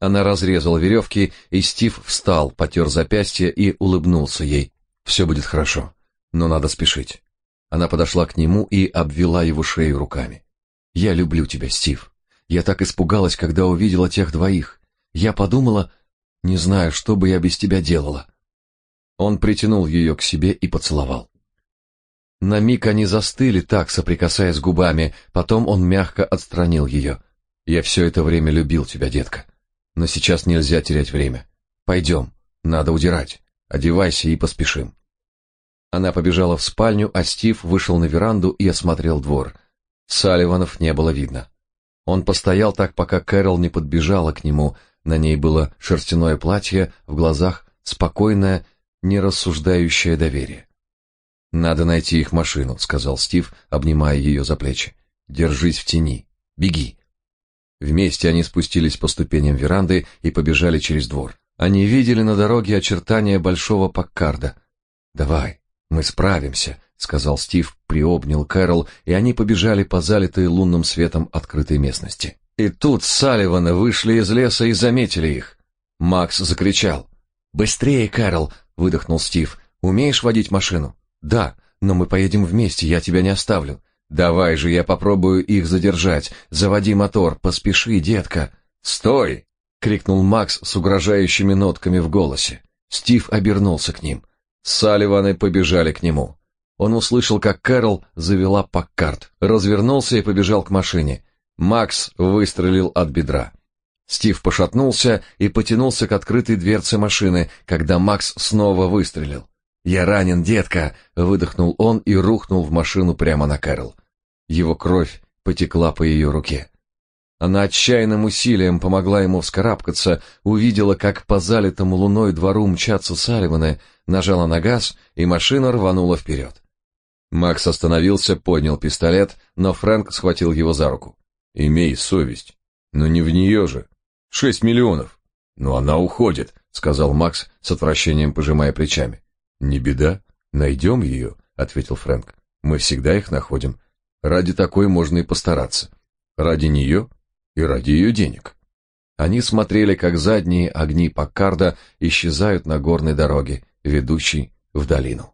Она разрезала веревки, и Стив встал, потер запястье и улыбнулся ей. «Все будет хорошо, но надо спешить». Она подошла к нему и обвела его шею руками. «Я люблю тебя, Стив. Я так испугалась, когда увидела тех двоих. Я подумала, не знаю, что бы я без тебя делала». Он притянул ее к себе и поцеловал. На миг они застыли так, соприкасаясь губами, потом он мягко отстранил ее. «Я все это время любил тебя, детка. Но сейчас нельзя терять время. Пойдем, надо удирать. Одевайся и поспешим. Она побежала в спальню, а Стив вышел на веранду и осмотрел двор. Салливанов не было видно. Он постоял так, пока Кэрол не подбежала к нему. На ней было шерстяное платье, в глазах спокойное, нерассуждающее доверие. «Надо найти их машину», — сказал Стив, обнимая ее за плечи. «Держись в тени. Беги». Вместе они спустились по ступеням веранды и побежали через двор. Они видели на дороге очертания большого Паккарда. «Давай, мы справимся», — сказал Стив, приобнял Кэрол, и они побежали по залитой лунным светом открытой местности. И тут Салливаны вышли из леса и заметили их. Макс закричал. «Быстрее, Кэрол!» — выдохнул Стив. «Умеешь водить машину?» «Да, но мы поедем вместе, я тебя не оставлю. Давай же, я попробую их задержать. Заводи мотор, поспеши, детка. Стой! крикнул Макс с угрожающими нотками в голосе. Стив обернулся к ним. Салливаны побежали к нему. Он услышал, как Кэрол завела Паккарт, развернулся и побежал к машине. Макс выстрелил от бедра. Стив пошатнулся и потянулся к открытой дверце машины, когда Макс снова выстрелил. «Я ранен, детка!» — выдохнул он и рухнул в машину прямо на Кэрол. Его кровь потекла по ее руке. Она отчаянным усилием помогла ему вскарабкаться, увидела, как по залитому луной двору мчатся Салливаны, нажала на газ, и машина рванула вперед. Макс остановился, поднял пистолет, но Фрэнк схватил его за руку. «Имей совесть. Но не в нее же. Шесть миллионов. Но она уходит», — сказал Макс с отвращением, пожимая плечами. «Не беда. Найдем ее», — ответил Фрэнк. «Мы всегда их находим. Ради такой можно и постараться. Ради нее и ради ее денег. Они смотрели, как задние огни Паккарда исчезают на горной дороге, ведущей в долину.